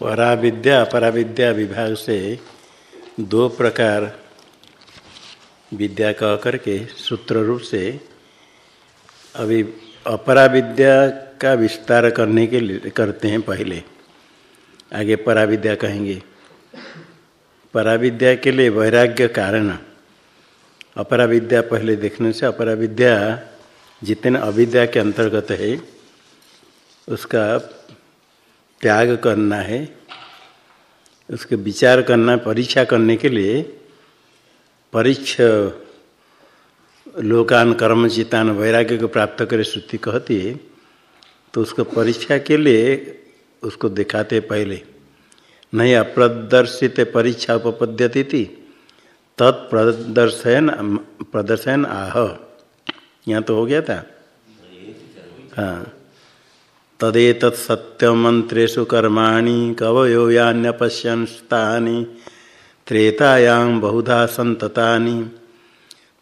पराविद्या अपराविद्या विभाग से दो प्रकार विद्या कह करके सूत्र रूप से अभी अपराविद्या का विस्तार करने के लिए करते हैं पहले। आगे पराविद्या कहेंगे। पराविद्या के लिए वैराग्य कारण। अपराविद्या पहले देखने से अपराविद्या जितने अविद्या के अंतर्गत है, उसका त्याग करना है, उसके विचार करना परीक्षा करने के लिए परीक्ष लोकान कर्म चितान वैराग्य को प्राप्त करे श्रुति कहती है तो उसको परीक्षा के लिए उसको दिखाते पहले। नहीं, अप्रदर्शित परीक्षा उपपद्यति थी। तत्प्रदर्शन, प्रदर्शन आह। यहाँ तो हो गया था? हाँ। तदेत सत्यमंत्रेशु कर्माणि कवयो यान्यपश्यंस्तानि, त्रेतायां बहुधा संततानि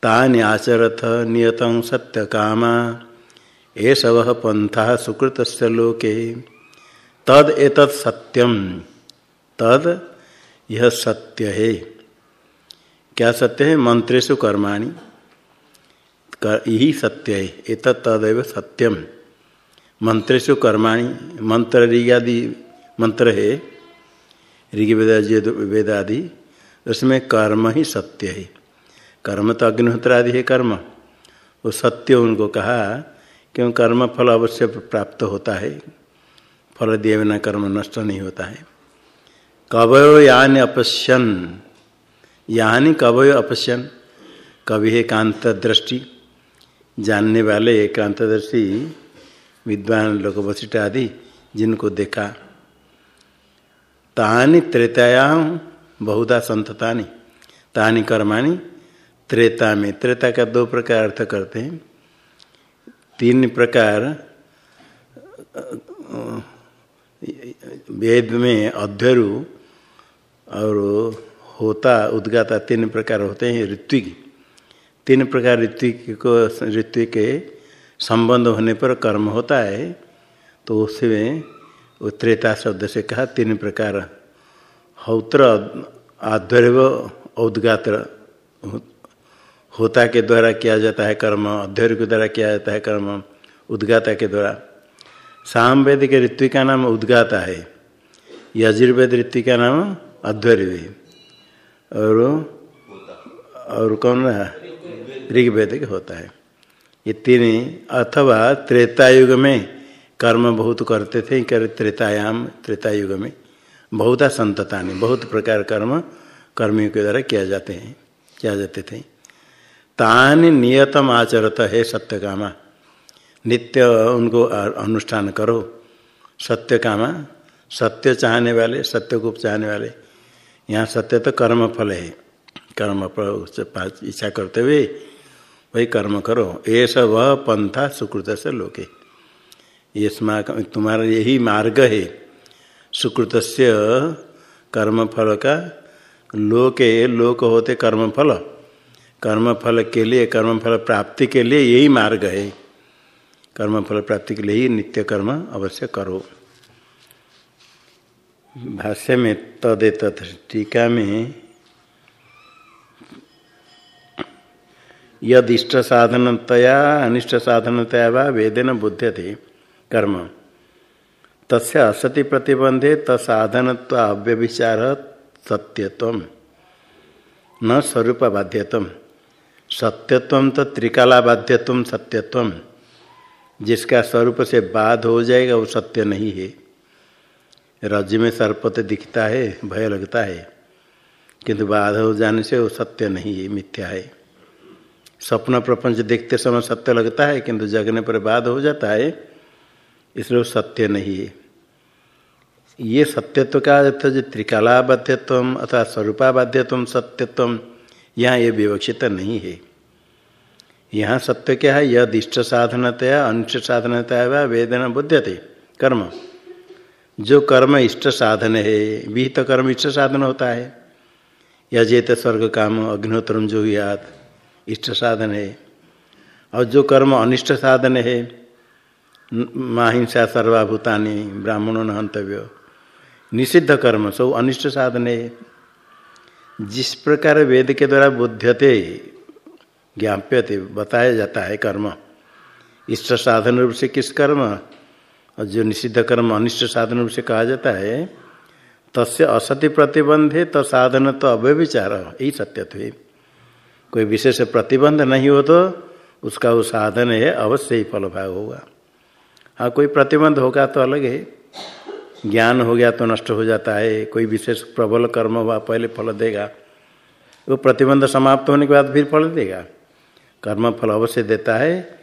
तानि आचरथ नियतं सत्यकामा। एष वह पंथा सुकृतस्य लोके। तद एतत् सत्यम तद यह सत्य है। क्या सत्य है? मंत्रेशु कर्माणि। यही सत्य है। एतत् तदैव सत्यम। मंत्रेशु कर्माणी मंत्र ऋगादि मंत्र है ऋग्वेद वेद आदि उसमें कर्म ही सत्य है। कर्म तो अग्निहोत्र आदि है कर्म। वो सत्य उनको कहा क्यों कर्म फल अवश्य प्राप्त होता है। फल दिए बिना कर्म नष्ट नहीं होता है। कवयो यान अपश्यन। यानी कवयो अपश्यन। कवि है कांत दृष्टि। जानने वाले कांतदृष्टि विद्वान लोक वशिष्ठ आदि जिनको देखा। तानि त्रेतायाम बहुधा संततानि। तानि कर्माणी त्रेता में, त्रेता का दो प्रकार अर्थ करते हैं। तीन प्रकार, वेद में अध्यरु और होता, उद्गाता तीन प्रकार होते हैं, ऋत्विक। तीन प्रकार ऋत्विक को, ऋत्विक के संबंध होने पर कर्म होता है तो उसमें उत्रेता शब्द से कहा, तीन प्रकार, हौत्र, आध्वर्य औदगात्र होता के द्वारा किया जाता है कर्म अध्यय के द्वारा किया जाता है कर्म, उद्गाता के द्वारा। सामवेद के ऋतु का नाम उद्गाता है, यजुर्वेद ऋतु का नाम अध्वर्य और और कौन ऋग्वेद के होता है। ये तीन अथवा त्रेतायुग में कर्म बहुत करते थे कर त्रेतायाम त्रेता युग में बहुत संतता ने बहुत प्रकार कर्म कर्मियों के द्वारा किया जाते हैं किया जाते थे तान नियतम आचरत है सत्य कामा नित्य उनको अनुष्ठान करो सत्य कामा सत्य चाहने वाले सत्य को चाहने वाले यहाँ सत्य तो कर्म फल है कर्म फल इच्छा करते हुए वही कर्म करो। ऐसा वह पंथा सुकृत से लोके। ये तुम्हारा यही मार्ग है। सुकृत से कर्म फल का लोके, लोक होते कर्म फल कर्म फल के लिए कर्म फल प्राप्ति के लिए यही मार्ग है। कर्म फल प्राप्ति के लिए ही नित्य कर्म अवश्य करो। भाष्य में तदेत टीका में यद इष्ट साधनतया अनिष्ट साधनतया व वेदेन बुध्यते कर्म। तस्य असति प्रतिबंधे तसाधनत्व अव्यभिचार सत्यत्व न स्वरूप बाध्यत्व सत्यत्व तो त्रिकाला बाध्यत्व सत्यत्व जिसका स्वरूप से बाध हो जाएगा वो सत्य नहीं है। रज में सर्प तो दिखता है, भय लगता है, किंतु बाध हो जाने से वो सत्य नहीं है, मिथ्या है। स्वप्न प्रपंच देखते समय सत्य लगता है, किंतु जगने पर बाद हो जाता है, इसलिए वो सत्य नहीं है। ये सत्यत्व का अर्थ जो त्रिकालाबाध्यत्व अथवा स्वरूपाबाध्यत्व सत्यत्व यहाँ ये विवक्षित नहीं है। यहाँ सत्य क्या है? यद इष्ट साधनतया, अनिष्ट साधनतया व वेदना बुद्धते कर्म। जो कर्म इष्ट साधन है, विहित कर्म इष्ट साधन होता है। यजेत स्वर्ग काम अग्निहोत्रम जो याद इष्ट साधन है। और जो कर्म अनिष्ट साधन है माहिंसा सर्वाभूतानी ब्राह्मणों न हंतव्य। निषिद्ध कर्म सब अनिष्ट साधन है। जिस प्रकार वेद के द्वारा बुद्धते ज्ञाप्यते, बताया जाता है कर्म। इष्ट साधन रूप से किस कर्म? और जो निषिद्ध कर्म अनिष्ट साधन रूप से कहा जाता है, तस्य असत्य प्रतिबंध है तो साधन तो अव्यविचार यही सत्य है कोई विशेष प्रतिबंध नहीं हो तो उसका वो साधन है, अवश्य ही फल भाग होगा। हाँ कोई प्रतिबंध होगा तो अलग है। ज्ञान हो गया तो नष्ट हो जाता है, कोई विशेष प्रबल कर्म हुआ पहले फल देगा। वो प्रतिबंध समाप्त होने के बाद फिर फल देगा। कर्म फल अवश्य देता है।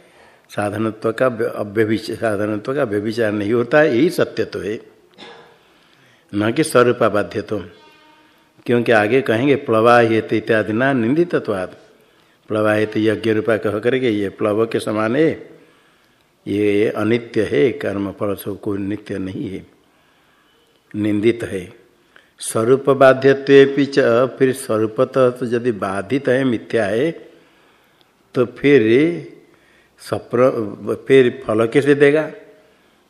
साधनत्व का अव्यभिचार साधनत्व का व्यभिचार नहीं होता है यही सत्य तो है। न कि स्वरूपा बाध्य तो। क्योंकि आगे कहेंगे प्लवाहित इत्यादि ना निंदितत्वाद प्लवाहित यज्ञ रूपा कह करके ये प्लव के समान है। ये अनित्य है कर्म फल सब कोई नित्य नहीं है। निंदित है। स्वरूप बाध्यत्व फिर स्वरूपतः तो यदि बाधित है, मिथ्या है तो फिर स्वप्न फिर फल कैसे देगा?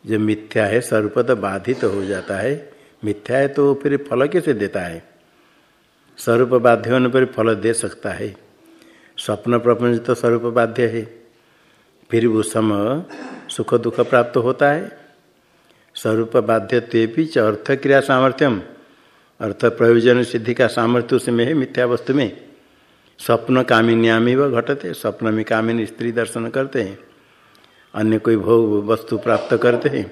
जो मिथ्या है, स्वरूपतः बाधित हो जाता है। मिथ्या है तो फिर फल कैसे देता है? स्वरूप बाध्य होने पर फल दे सकता है। स्वप्न प्रपंच तो स्वरूप बाध्य है। फिर उस समय सुख दुख प्राप्त होता है। स्वरूप बाध्य तेपी च अर्थ क्रिया सामर्थ्यम। अर्थ प्रयोजन सिद्धि का सामर्थ्य उसमें है मिथ्या वस्तु में। स्वप्न कामिन्यामी व घटते, स्वप्न में कामिनी स्त्री दर्शन करते हैं। अन्य कोई भोग वस्तु प्राप्त करते हैं।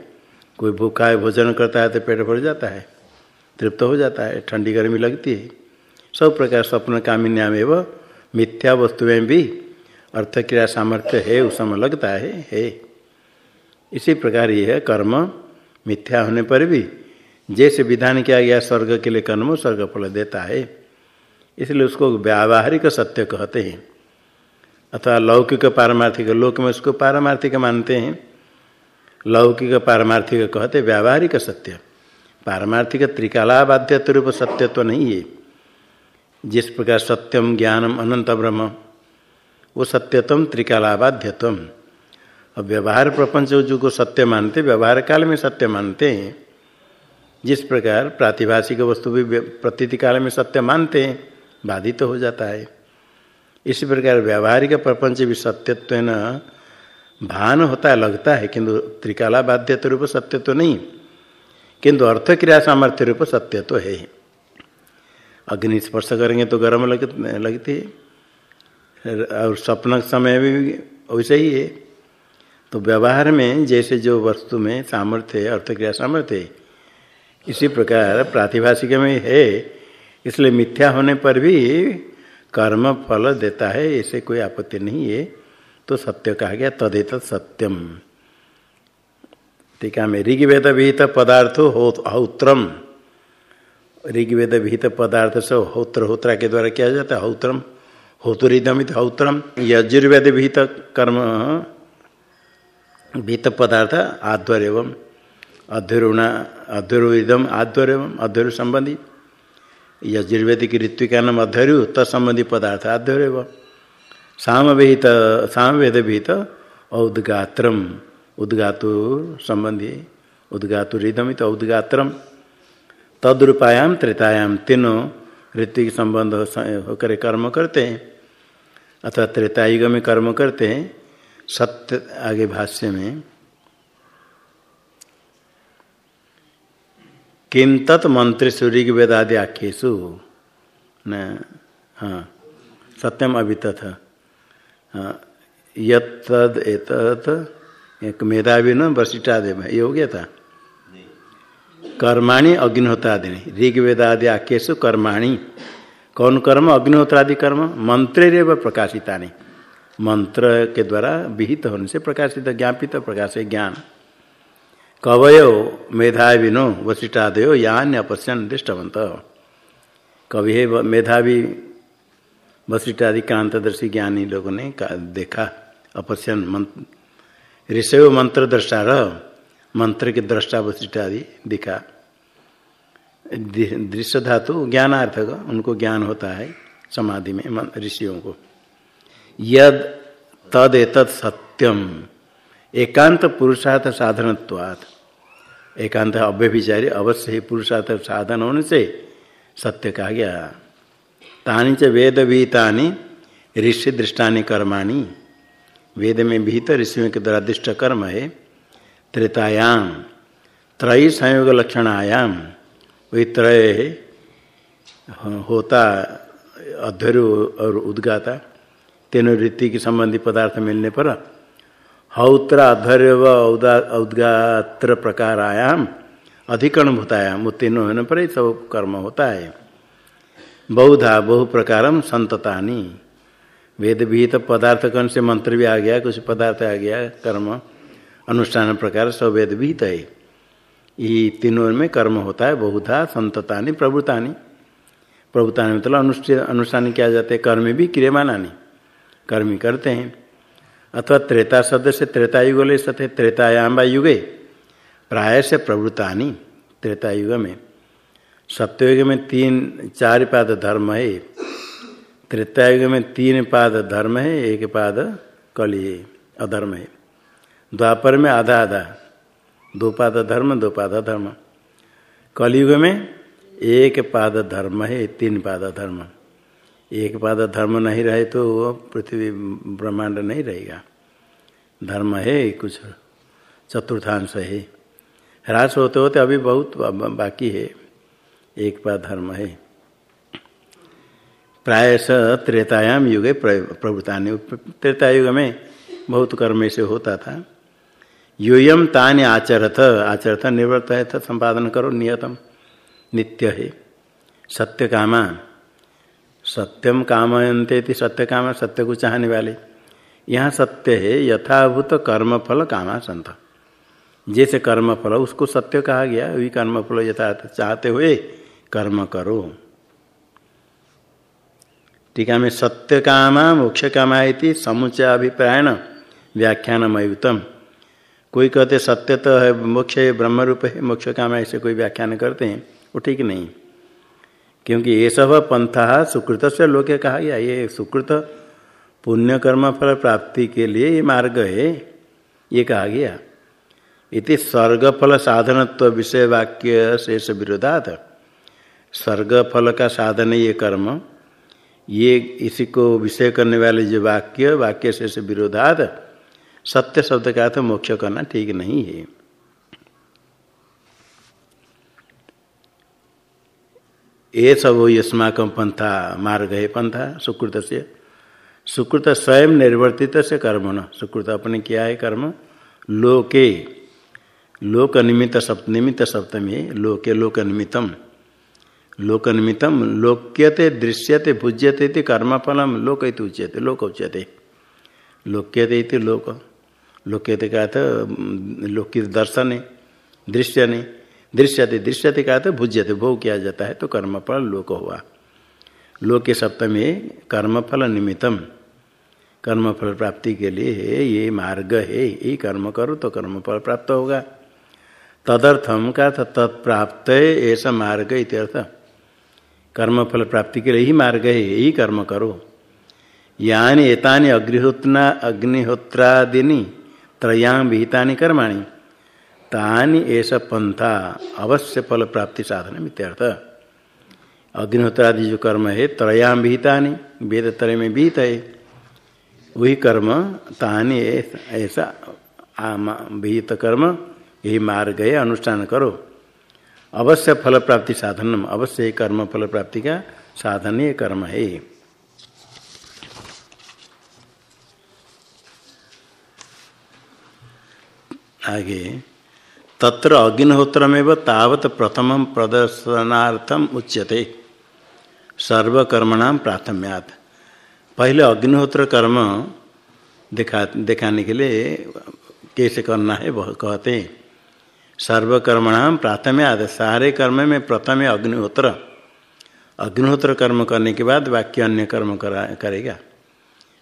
कोई भूखा है, भोजन करता है तो पेट भर जाता है, तृप्त हो जाता है, ठंडी गर्मी लगती है। सब प्रकार स्वप्न कामिन्याम एवं मिथ्या वस्तु में भी अर्थ क्रिया सामर्थ्य है, उस समय लगता है है। इसी प्रकार यह कर्म मिथ्या होने पर भी जैसे विधान किया गया स्वर्ग के लिए कर्म स्वर्ग फल देता है, इसलिए उसको व्यावहारिक सत्य कहते हैं। अथवा लौकिक पारमार्थिक लोक में उसको पारमार्थिक मानते हैं। लौकिक पारमार्थिक कहते व्यावहारिक सत्य। पारमार्थिक त्रिकालाबाध्य रूप सत्य तो नहीं है। जिस प्रकार सत्यम, ज्ञानम, अनंत ब्रह्म, वो सत्यतम त्रिकालाबाध्यतम। अब व्यवहार प्रपंच जो को सत्य मानते, व्यवहार काल में सत्य मानते हैं, जिस प्रकार प्रातिभाषिक वस्तु भी प्रतीति काल में सत्य मानते हैं, बाधित तो हो जाता है। इसी प्रकार व्यावहारिक प्रपंच भी सत्यत्व न भान होता है लगता है, किंतु त्रिकाला बाध्य रूप सत्य तो नहीं। किंतु अर्थ क्रिया सामर्थ्य रूप सत्य तो है। अग्नि स्पर्श करेंगे तो गर्म लग, लगती है। और स्वप्न समय भी वैसे ही है। तो व्यवहार में जैसे जो वस्तु में सामर्थ्य अर्थ क्रिया सामर्थ्य है, इसी प्रकार प्रातिभाषिक में है। इसलिए मिथ्या होने पर भी कर्म फल देता है, ऐसे कोई आपत्ति नहीं है। तो सत्य कहा गया, तदेत सत्यम। टीका में ऋग्वेद विहित पदार्थ हौत्रम ऋग्वेद विहित पदार्थ से हौत्र होत्रा के द्वारा किया जाता है हौत्रम। होतुरिदमित हौत्रम। यजुर्वेद विहित कर्म विहित पदार्थ आध्वर्य एवं अध्युरुणा अध्युरुदम आध्वर्य एवं अध्वर्य संबंधी यजुर्वेदिक ऋतु का नाम अध्वर्यु तत्संबंधी पदार्थ आध्वर्य एवं सामवेहित सामवेद विहित औदगात्रम। उद्गातु संबंधी उद्गातुरिदमित औदगात्रम। तद्रूपायाम त्रेतायाम तीनों ऋतिक संबंध होकर कर्म करते हैं। अथवा त्रेतायुग में कर्म करते हैं, सत्य आगे भाष्य में। किम तत् मंत्री सूर्य वेदादि आख्यु न हाँ सत्यम अभी तथा यद एतत, एक मेधावी न, वशिष्ठादेव, ये हो गया था। कर्माणी अग्निहोत्रादि ऋग्वेदादि आख्यसु कर्माणी। कौन कर्म? अग्निहोत्रादि कर्म। मंत्र प्रकाशिता मंत्र के द्वारा विहित होने से प्रकाशित, ज्ञापित, प्रकाश ज्ञान। कवयो मेधाविनो वशिष्ठादयो यान अपश्यन दृष्टवंत कवि मेधावी वशिष्ठादि कांतदर्शी ज्ञानी लोगों ने देखा। अपश्यन ऋषव मंत्र दृष्टा मंत्र के दृष्टा आदि दिखा। दृश्य धातु ज्ञानार्थक, उनको ज्ञान होता है समाधि में ऋषियों को। यद तद एतत् सत्यम। एकांत पुरुषार्थ साधनत्वात्। एकांत अव्यभिचारी अवश्य ही पुरुषार्थ साधन होने से सत्य कहा गया। तानी च वेद विहितानी ऋषि दृष्टानी कर्माणी। वेद में विहित ऋषियों के द्वारा दृष्ट कर्म है। त्रेतायाम त्रय संयोग लक्षणायाम वही त्रय होता अध्वर्य और उद्गाता, तीनों रीति की संबंधी पदार्थ मिलने पर, हौत्र अध्वर्य व उद्गात्र प्रकार आयाम अधिकरण भूतायाम वो तीनों होने पर ही सब कर्म होता है। बहुधा बहु प्रकारम संततानी वेद विहित पदार्थ कौन से मंत्र भी आ गया, कुछ पदार्थ आ गया, कर्म अनुष्ठान प्रकार सब वेद विहित है ये तीनों में कर्म होता है, बहुधा, संततानी, प्रभुतानी। प्रभुतानी मतलब अनुष्ठान अनुष्ठान किया जाते हैं, कर्म भी क्रियमानानी कर्मी करते हैं। अथवा त्रेता शब्द से त्रेता युग ले सकते त्रेतायाम युगे। प्राय से प्रवृत्तानी त्रेता युग में। सत्ययुग में तीन चार पाद धर्म है। त्रेतायुग में तीन पाद धर्म है, एक पाद कली अधर्म है। द्वापर में आधा आधा दो पाद धर्म दो पाद धर्म। कलयुग में एक पाद धर्म है, तीन पाद धर्म। एक पाद धर्म नहीं रहे तो वो पृथ्वी ब्रह्मांड नहीं रहेगा। धर्म है कुछ, चतुर्थांश है। ह्रास होते होते अभी बहुत बाकी है। एक पाद धर्म है। प्रायश त्रेतायाम युगे प्रवृत्ता त्रेता युग में बहुत कर्म से होता था। यूयम तानि आचरथ। आचरथ निवृत्त है तो संपादन करो, नियतम। नित्य है। सत्य कामा। सत्यम कामयंते सत्य काम, सत्य को चाहने वाले। यहाँ सत्य है, यथाभूत कर्म फल कामा संत जैसे कर्म फल उसको सत्य कहा गया, वही कर्म फल यथार्थ चाहते हुए कर्म करो। टीका में सत्य कामा, मोक्ष कामा समुचय अभिप्रायण व्याख्यान मयुतम कोई कहते सत्य तो है, मोक्ष है ब्रह्म रूप है, मोक्ष काम है ऐसे कोई व्याख्यान करते हैं, वो ठीक नहीं। क्योंकि ये सब पंथा सुकृत से लोग कहा गया, ये सुकृत पुण्य कर्म फल प्राप्ति के लिए ये मार्ग है, ये कहा गया। इति स्वर्ग फल साधनत्व विषय वाक्य शेष विरोधात। स्वर्ग फल का साधन ये कर्म, ये इसी को विषय करने वाले जो वाक्य वाक्य शेष विरोधात। सत्य शब्द का तो मोक्ष करना ठीक नहीं है। ये सब यस्माक पंथा, मार्ग है पंथा सुकृत से सुकृत स्वयं निर्वर्तित से कर्म न सुकृत अपने किया है कर्म? लोके। लोक निमित्त सप्त निमित्त सप्तमी लोके लोक निमित्तम लोक निमित्तम लोक्यते, दृश्यते, पूज्यते कर्मफलम लोक उच्यते लोक उच्यते लोक्यते लोक। लोक्यते का था लोकित दर्शन है दृश्य नहीं दृश्यते दृश्यते का था भुज्यते, भोग किया जाता है तो कर्मफल लोक हुआ। लोक सप्तमी, कर्मफल निमित्तम। कर्मफल प्राप्ति के लिए है, ये मार्ग है, ये कर्म करो तो कर्मफल प्राप्त होगा। तदर्थम का तत्प्राप्त ऐसा मार्ग इत्यर्थ। कर्मफल प्राप्ति के लिए ही मार्ग है यही कर्म करो। यानी एतानी अग्निहोत्रा अग्निहोत्रादिनी त्रयाम विहिता कर्माणी। तानी ऐसा पंथा, अवश्य फल प्राप्ति साधन मित्यर्थ अग्निहोत्रादि जो कर्म है त्रयाम विहिता वेद त्रय में विहित है। वही कर्म, तानी ऐसा विहित कर्म, यही मार्ग है, अनुष्ठान करो। अवश्य फल प्राप्ति साधन अवश्य कर्म फल प्राप्ति का साधन ये कर्म है। आगे, तत्र अग्निहोत्रमेव तावत प्रथम प्रदर्शनार्थम उच्यते। सर्वकर्मणाम प्राथम्यात। पहले अग्निहोत्र कर्म दिखा, दिखाने के लिए कैसे करना है वह कहते सर्वकर्मणाम प्राथम्यात। सारे कर्म में प्रथम अग्निहोत्र। अग्निहोत्र कर्म करने के बाद वाक्य अन्य कर्म करा, करेगा।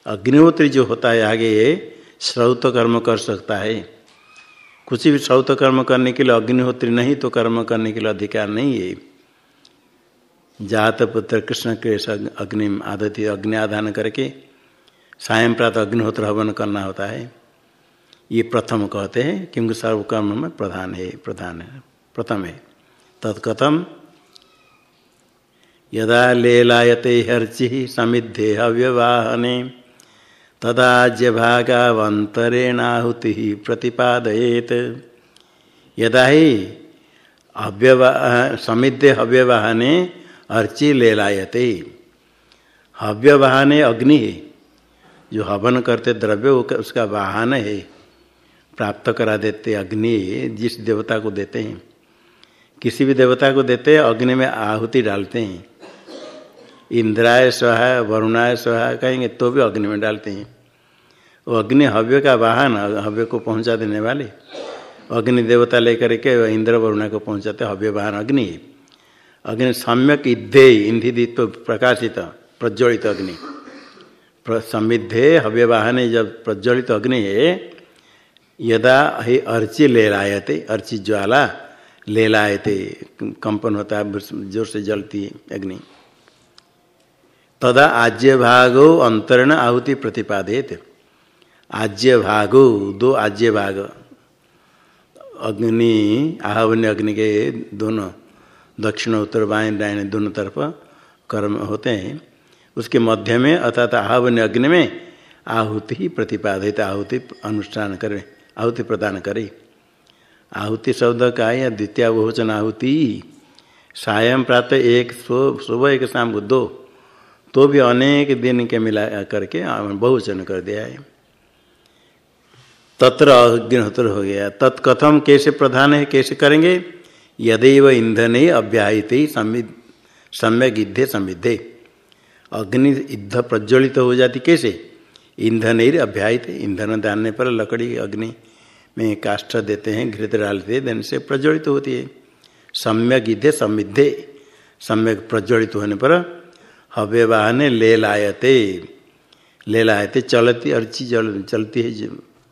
अग्निहोत्री जो होता है आगे श्रौत कर्म कर सकता है। कुछ भी सौत कर्म करने के लिए, अग्निहोत्री नहीं तो कर्म करने के लिए अधिकार नहीं है। जात पुत्र कृष्ण के अग्नि आदति, अग्नि आधान करके सायं प्रातः अग्निहोत्र हवन करना होता है। ये प्रथम कहते हैं क्योंकि सर्वकर्म में प्रधान है प्रधान है, प्रथम है। तत्कथम, यदा लेलायते हर्चि समिद्धे हव्यवाहने। तदाज्य भागावंतरेणाहुति प्रतिपादयेत। यदा ही हव्यवाह समिद्धे हव्यवाहने अर्चि लेलायते। हव्यवाहने अग्नि है जो हवन करते द्रव्य उसका वाहन है, प्राप्त करा देते अग्नि, जिस देवता को देते हैं। किसी भी देवता को देते हैं अग्नि में आहुति डालते हैं। इंद्राय सहाय वरुणाय सहाय कहेंगे तो भी अग्नि में डालते हैं। अग्नि हव्य का वाहन हव्य को पहुँचा देने वाले। अग्नि देवता लेकर के इंद्र वरुणा को पहुंचाते हव्य वाहन अग्नि। अग्नि सम्यक इद्धे इंधि दित्व प्रकाशित, प्रज्वलित अग्नि। समिद्धे हव्य वाहन जब प्रज्वलित अग्नि है, यदा ही अर्ची ले लायते अर्ची ज्वाला ले लायते कंपन होता है ज़ोर से जलती अग्नि। तदा आज्य भागो अंतरण आहुति प्रतिपादित आज्य भागो दो आज्य भाग अग्नि आहवन्य अग्नि के दोनों, दक्षिण, उत्तर, बाएँ, दाएँ, दोनों तरफ़ कर्म होते हैं। उसके मध्य में, अर्थात आहवन्य अग्नि में, आहुति ही प्रतिपादित, आहुति अनुष्ठान करें, आहुति प्रदान करे। आहुति शब्द का या द्वितीय बहुवचन आहुति, सायं प्रातः एक सुबह एक, शाम को दो तो भी अनेक दिन के मिला करके बहुवचन कर दिया है। तत्र अग्निहोत्र हो गया। तत्कथम कैसे प्रधान है, कैसे करेंगे? यदि व ईंधन ही अभ्याहित ही सम्यक युद्धे समृद्धे अग्नि युद्ध प्रज्वलित तो हो जाती कैसे? ईंधन ही अभ्याहित ईंधन डालने पर लकड़ी अग्नि में काष्ठ देते हैं, घृत डालते देने से प्रज्वलित तो होती है। सम्यक युद्धे समृद्धे सम्यक प्रज्वलित होने पर हव्य वाहन ले लायते ले लायते चलती, अर्ची जल, चलती है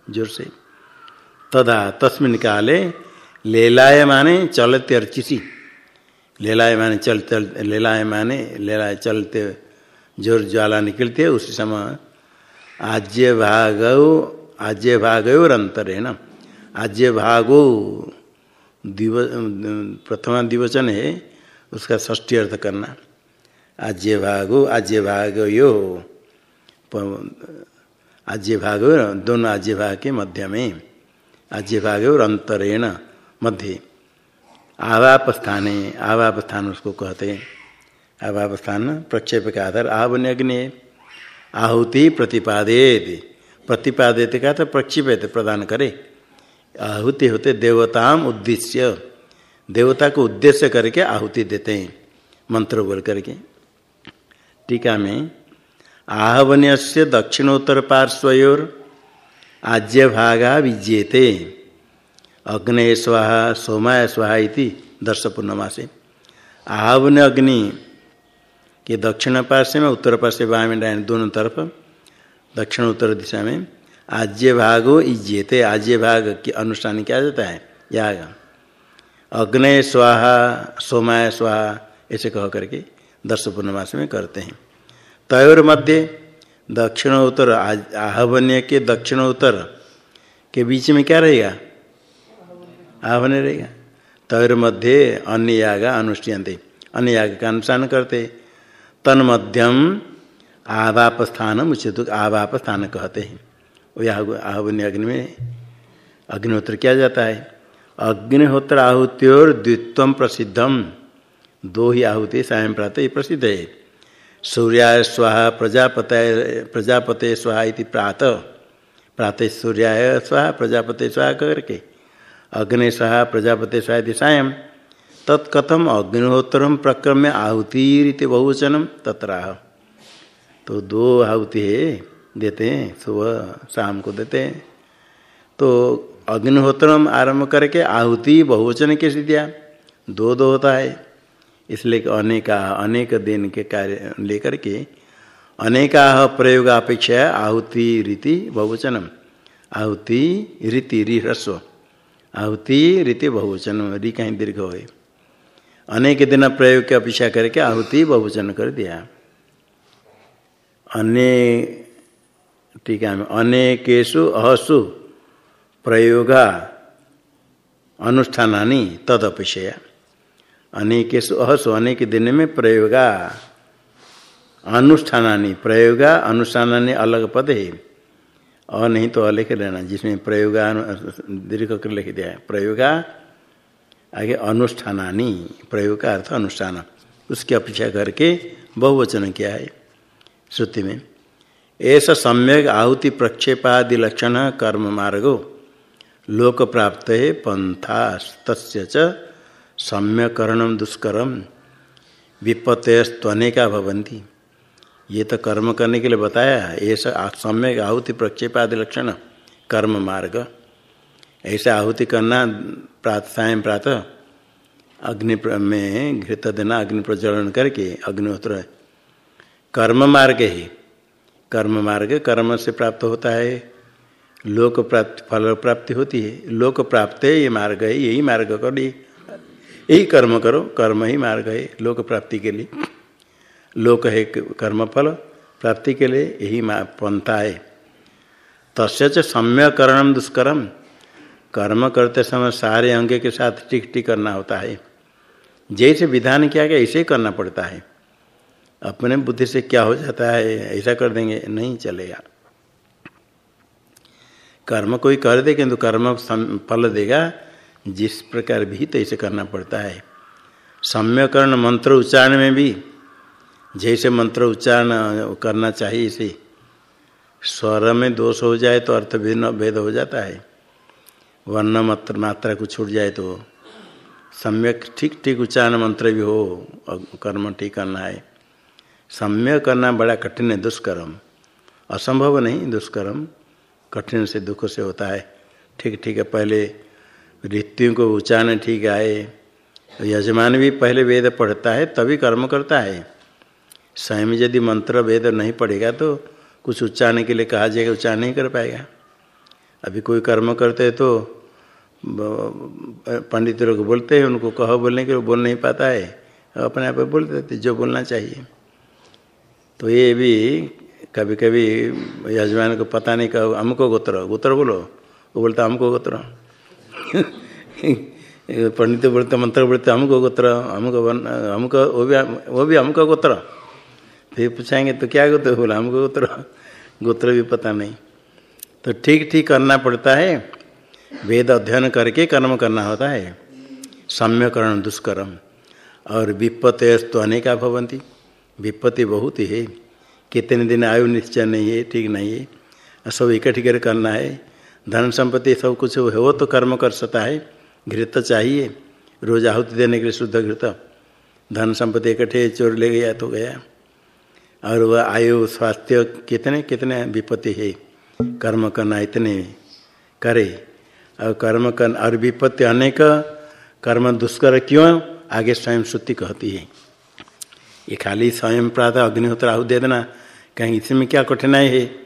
ज़ोर से। तदा तस्मिन काले लेलाय माने चलते अर्चिसी। लेलाय माने चल चल लेलाय माने, लेलाय चलते ज़ोर ज्वाला निकलते है, उसी समय आज्य भाग आज्य भाग और अंतर है ना। आज्य भागो दिव, प्रथमा दिवचन है, उसका ष्टी अर्थ करना। आज्य भागो, आज्य भाग यो। आज्य भाग दोनों आज्य भाग के मध्य में। आज्य भाग और अंतरेण मध्य। आवाप स्थान है आवाप स्थान उसको कहते। हैं आवाप स्थान प्रक्षेप का आधार आवन्य अग्नि आहुति प्रतिपादित प्रतिपादित का तो प्रक्षिपित प्रदान करे। आहुति होते देवताम उद्देश्य। देवता को उद्देश्य करके आहुति देते। हैं मंत्र बोल करके। टीका में आहवन्य से दक्षिणोत्तर पार्श्वयोर आज्य भागा विज्येते। अग्नि स्वाहा, सोमाय स्वाहा दर्श पूर्णमा से आहवन्य अग्नि के दक्षिण पार्श्व में, उत्तर पार्श्व बाएँ में डायन दोनों तरफ़, दक्षिण उत्तर दिशा में आज्य भागो इज्येते। आज्य भाग के अनुष्ठान किया जाता है? याग। अग्नि स्वाहा, सोमाय स्वाहा, ऐसे कह करके दर्श पूर्णमास में करते हैं। तयोर मध्य, दक्षिण उत्तर आहवन्य के दक्षिण उत्तर के बीच में क्या रहेगा? आहवन्य रहेगा। तयोर मध्य अन्य याग अनुष्ठियंते अन्य याग का अनुष्ठान करते। तन मध्यम आवाप स्थान उचित आवाप स्थान कहते हैं। वो आहवन्य अग्नि में अग्निहोत्र किया जाता है। अग्निहोत्र आहुत्योर द्वित्व प्रसिद्धम दो ही आहुति, सायं प्रातः प्रसिद्ध है। सूर्याय स्वाहा प्रजापत प्रजापते स्वाहा इति प्रातः। प्रातः सूर्याय स्वाहा, प्रजापते स्वाहा करके अग्नि स्वाहा, प्रजापते स्वाहा इति तत्कथम अग्निहोत्र प्रक्रम्य आहुति बहुवचनम तत्राह। तो दो आहुति है, देते हैं, सुबह, शाम को देते हैं। तो अग्निहोत्र आरंभ करके आहुति बहुवचन कैसे दिया? दो दो होता है। इसलिए अनेका, अनेक दिन के कार्य लेकर के अनेका प्रयोग अपेक्षा आहुति रीति बहुवचनम। आहुति रीति री ह्रस्व आहुति रीति बहुवचन, री कहीं दीर्घ हो अनेक दिन प्रयोग की अपेक्षा करके आहुति बहुवचन कर दिया। अन्य टीका में अनेकेशु अहसु प्रयोगा अनुष्ठानी तदपेक्षया। अनेकेशु अहसु अनेक दिन में प्रयोगा। अनुष्ठानी प्रयोगा अनुष्ठानी अलग पद है। और नहीं तो अलिख लेना जिसमें प्रयोगा दीर्घ कर लिख दिया है। प्रयोगा, आगे अनुष्ठानी प्रयोग का अर्थ अनुष्ठान। उसकी अपेक्षा करके बहुवचन किया है श्रुति में। ऐसा सम्यक आहुति प्रक्षेपादि लक्षण कर्म मार्गो। लोक प्राप्त है पंथा तस्य सम्यकरण दुष्करम विपत्तनेका भवंती ये तो कर्म करने के लिए बताया ऐसा सम्यक आहुति प्रक्षेपादि लक्षण, कर्म मार्ग। ऐसा आहुति करना प्रातः सायं प्रातः, अग्नि में घृत देना, अग्नि प्रज्वलन करके अग्निहोत्र कर्म मार्ग ही। कर्म मार्ग कर्म से प्राप्त होता है। लोक प्राप्ति फल प्राप्ति होती है। लोक प्राप्त ये मार्ग है, यही मार्ग करो यही कर्म करो, कर्म ही मार्ग है लोक प्राप्ति के लिए। लोक है कर्म फल प्राप्ति के लिए यही पंथा है। तस्य सम्यकरण दुष्कर्म कर्म करते समय सारे अंग के साथ टिक टिक करना होता है। जैसे विधान किया गया, ऐसे ही करना पड़ता है। अपने बुद्धि से क्या हो जाता है, ऐसा कर देंगे, नहीं चलेगा। कर्म कोई कर दे किंतु कर्म फल देगा जिस प्रकार भी तो ऐसे करना पड़ता है। सम्यकरण मंत्र उच्चारण में भी, जैसे मंत्र उच्चारण करना चाहिए इसे। स्वर में दोष हो जाए तो अर्थ भिन्न भेद हो जाता है। वर्ण मात्र, मात्रा को छूट जाए तो। सम्यक, ठीक ठीक उच्चारण मंत्र भी हो कर्म ठीक करना है। सम्यक करना बड़ा कठिन है, दुष्कर्म। असंभव नहीं, दुष्कर्म कठिन से, दुख से होता है। ठीक ठीक है, पहले ऋत्यु को उच्चारण ठीक आए। यजमान भी पहले वेद पढ़ता है, तभी कर्म करता है। स्वयं यदि मंत्र वेद नहीं पढ़ेगा तो कुछ उच्चारण के लिए कहा जाएगा, उच्चारण नहीं कर पाएगा। अभी कोई कर्म करते तो पंडित लोग बोलते हैं, उनको कहो बोलने के लिए बोल नहीं पाता है। अपने आप बोल देते जो बोलना चाहिए। तो ये भी कभी कभी यजमान को पता नहीं, कहो हमको गोत्र गोत्र बोलो। वो बोलता हमको गोत्र। पंडित बोलते मंत्र बोलते हमको गोत्र हमको हमको वो भी वो भी हमको गोत्र फिर पूछाएँगे तो क्या गोत्र बोला हमको गोत्र गोत्र भी पता नहीं तो ठीक ठीक करना पड़ता है वेद अध्ययन करके कर्म करना होता है सम्यकरण दुष्कर्म और विपत्त अनेका भवंती विपत्ति बहुत ही है कितने दिन आयु निश्चय नहीं है ठीक नहीं है सब इकट्ठी कर करना है धन संपत्ति सब कुछ हो तो कर्म कर सकता है। घृत चाहिए। रोज आहुति देने के लिए शुद्ध घृत। धन संपत्ति इकट्ठे चोर ले गया तो गया। और वह आयु, स्वास्थ्य कितने कितने विपत्ति है। कर्म करना इतने करे। और कर्म कर, और विपत्ति अनेक, कर्म दुष्कर क्यों? आगे स्वयं श्रुति कहती है। ये खाली स्वयं प्रातः अग्निहोत्र आहु दे देना। कहीं इसमें क्या कठिनाई है?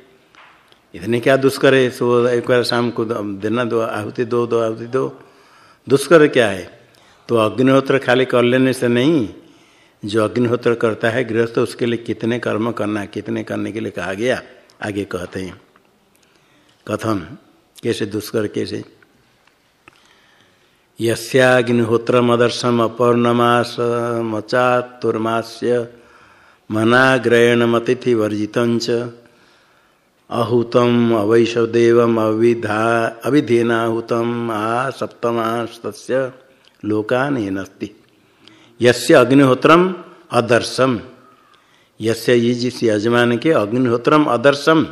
इतने क्या दुष्कर है? सो एक बार शाम को देना दो, आहुति दो दो आहुति दो। दुष्कर क्या है? तो अग्निहोत्र खाली कर लेने से नहीं, जो अग्निहोत्र करता है गृहस्थ, उसके लिए कितने कर्म करना कितने करने के लिए कहा गया? आगे कहते हैं। कथम कैसे दुष्कर, कैसे? यस्याग्निहोत्रमदर्शम अपौर्णमास मचातुर्मास्य मनाग्रयणमतिथि वर्जितं अहूतम अवैषदेवम अविधा, अविधेनाहुतम, आ सप्तमास्तस्य लोकान नस्ति यस्य अग्निहोत्रम, अदर्शम। यस्य जिस यजमान के अग्निहोत्रम, अदर्शम।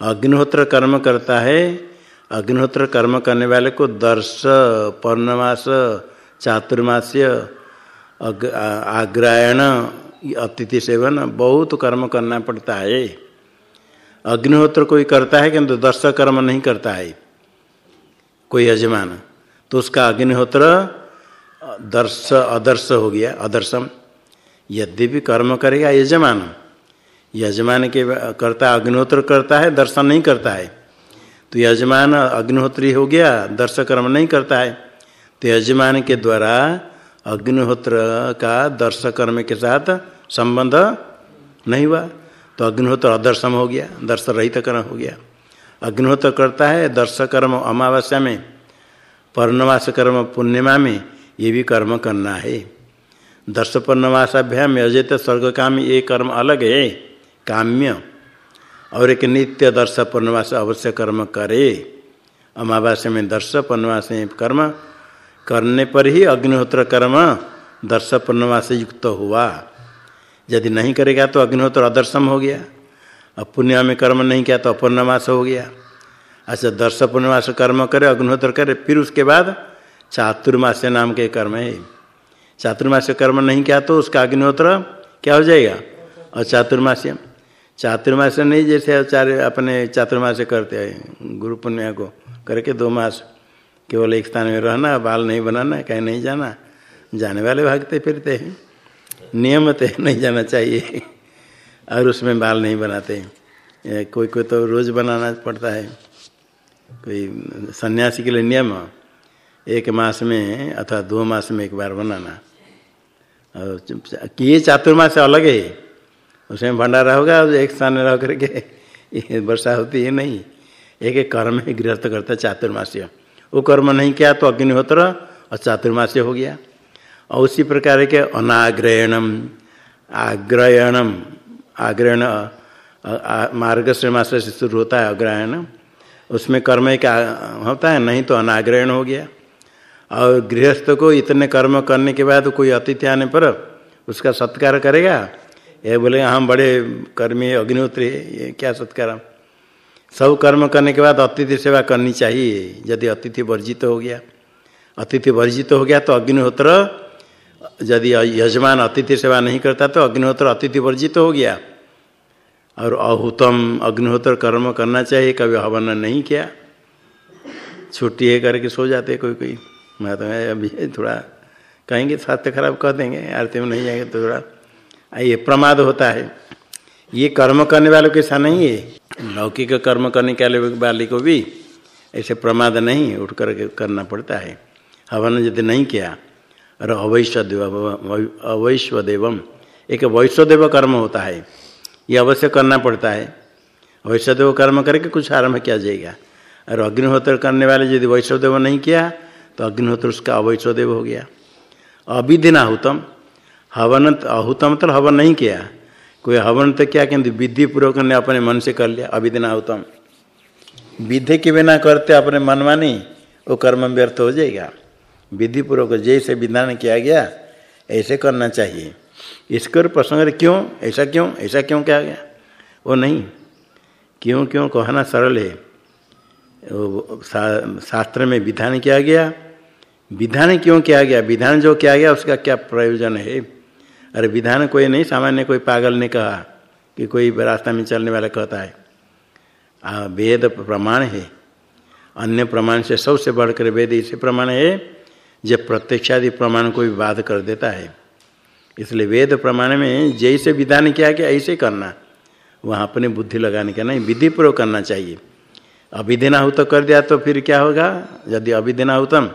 अग्निहोत्र कर्म करता है, अग्निहोत्र कर्म करने वाले को दर्श, पौर्णमास, चातुर्मास्य आग्रायण, अतिथि सेवन, बहुत कर्म करना पड़ता है। अग्निहोत्र कोई करता है किंतु दर्श कर्म नहीं करता है? कोई यजमान तो उसका अग्निहोत्र दर्श, अदर्श हो गया, अदर्शम। यद्यपि कर्म करेगा यजमान। यजमान के करता, अग्निहोत्र करता है, दर्शन नहीं करता है। तो यजमान अग्निहोत्री हो गया, दर्श कर्म नहीं करता है। तो यजमान के द्वारा अग्निहोत्र का दर्श कर्म के साथ संबंध नहीं हुआ। तो अग्निहोत्र अदर्शम हो गया दर्श रहित कर्म हो गया। अग्निहोत्र करता है दर्श कर्म अमावस्या में पर्णवास कर्म पूर्णिमा में, ये भी कर्म करना है। दर्श पूर्णवासाभ्याम अजय स्वर्ग काम ये कर्म अलग है, काम्य। और एक नित्य दर्श पूर्णवास अवश्य कर्म करे। अमावास्या में दर्श पूर्णवास कर्म करने पर ही अग्निहोत्र कर्म दर्श पूर्णवास युक्त हुआ। यदि नहीं करेगा तो अग्निहोत्र अदर्शम हो गया। अब पुण्य में कर्म नहीं किया तो अपूर्णमास हो गया। अच्छा दर्श पूर्णमास कर्म करे, अग्निहोत्र करे, फिर उसके बाद चातुर्मास्य नाम के कर्म है। चातुर्मास्य कर्म नहीं किया तो उसका अग्निहोत्र क्या हो जाएगा? और चातुर्मास्य चातुर्मास्य नहीं जैसे आचार्य अपने चातुर्मास्य करते हैं, गुरु पुण्य को करके दो मास केवल एक स्थान में रहना, बाल नहीं बनाना, कहीं नहीं जाना, जाने वाले भागते फिरते हैं। नियमित है, नहीं जाना चाहिए। और उसमें बाल नहीं बनाते। कोई कोई तो रोज़ बनाना पड़ता है। कोई सन्यासी के लिए नियम, एक मास में अथवा दो मास में एक बार बनाना। और ये चातुर्मास अलग है। उसमें भंडारा होगा एक स्थान रह करके वर्षा होती है नहीं। एक एक कर्म है गृहस्थ करता चातुर्मास्य। वो कर्म नहीं किया तो अग्निहोत्र और चातुर्मास्य हो गया। और उसी प्रकार के अनाग्रहणम, आग्रहणम, आग्रहण मार्ग से मास से शुरू होता है अग्रहण। उसमें कर्म एक होता है? नहीं तो अनाग्रहण हो गया। और गृहस्थ को इतने कर्म करने के बाद कोई अतिथि आने पर उसका सत्कार करेगा? ये बोले हम बड़े कर्मी अग्निहोत्री ये क्या सत्कार? सब कर्म करने के बाद अतिथि सेवा करनी चाहिए। यदि अतिथि वर्जित हो गया, अतिथि वर्जित हो गया तो अग्निहोत्र यदि यजमान अतिथि सेवा नहीं करता तो अग्निहोत्र अतिथि वर्जित हो गया। और अहुतम अग्निहोत्र कर्म करना चाहिए, कभी हवन नहीं किया। छुट्टी है करके सो जाते कोई कोई। मैं तो मैं अभी थोड़ा कहेंगे, स्वास्थ्य खराब कह देंगे, आरती में नहीं जाएँगे तो थोड़ा ये प्रमाद होता है। ये कर्म करने वालों के ऐसा नहीं है। लौकिक कर्म करने के वाले को भी ऐसे प्रमाद नहीं, उठ करके करना पड़ता है। हवन यदि नहीं किया और अवैश्वदेव अवैश्वदेवम। एक वैश्वदेव कर्म होता है। ये अवश्य करना पड़ता है। वैश्वदेव कर्म करके कुछ आरंभ किया जाएगा। और अग्निहोत्र करने वाले यदि वैश्वदेव नहीं किया तो अग्निहोत्र उसका अवैश्वदेव हो गया। अभिधिन आहुतम हवन आहुतम तो हवन नहीं किया। कोई हवन तो क्या किंतु विधि पूर्वक ने अपने मन से कर लिया। अभिधिन आहुतम विधि के बिना करते अपने मन मानी, वो कर्म व्यर्थ हो जाएगा। विधि पूर्वक जैसे विधान किया गया ऐसे करना चाहिए। इसकर प्रसंग क्यों ऐसा क्यों ऐसा क्यों क्या गया? वो नहीं। क्यों क्यों कहना सरल है। वो शास्त्र में विधान किया गया। विधान क्यों किया गया? विधान जो किया गया उसका क्या प्रयोजन है? अरे विधान कोई नहीं सामान्य कोई पागल ने कहा कि कोई रास्ता में चलने वाला कहता है। आ, वेद प्रमाण है। अन्य प्रमाण से सबसे बढ़कर वेद इसे प्रमाण है। जब प्रत्यक्षादि प्रमाण को भी बाध कर देता है। इसलिए वेद प्रमाण में जैसे विधान किया गया ऐसे करना। वहाँ अपने बुद्धि लगाने का नहीं, विधि पूर्वक करना चाहिए। अभिधिनाहुत कर दिया तो फिर क्या होगा? यदि अभिधिनाहुतम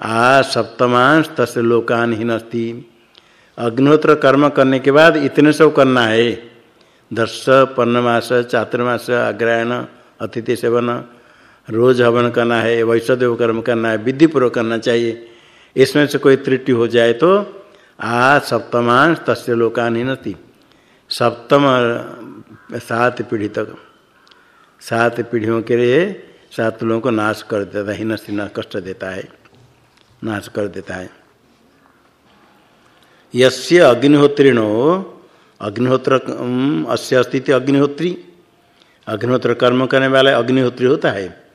आ सप्तमांश तस् लोकान ही नस्ती अग्निहोत्र कर्म करने के बाद इतने सब करना है। दर्श पर्णमास चातुर्मास, अग्रायण, अतिथि सेवन रोज हवन करना है वैश्वदेव कर्म करना है विधि पूर्वक करना चाहिए। इसमें से कोई त्रुटि हो जाए तो आ सप्तमांश तस्य लोकान नती। सप्तम सात पीढ़ी तक। सात पीढ़ियों के लिए सात लोगों को नाश कर देता है, हिनस्ती कष्ट देता है, नाश कर देता है। यस्य अग्निहोत्रिणो अग्निहोत्र अस्य अस्तित्व अग्निहोत्री। अग्निहोत्र कर्म करने वाला अग्निहोत्री होता है।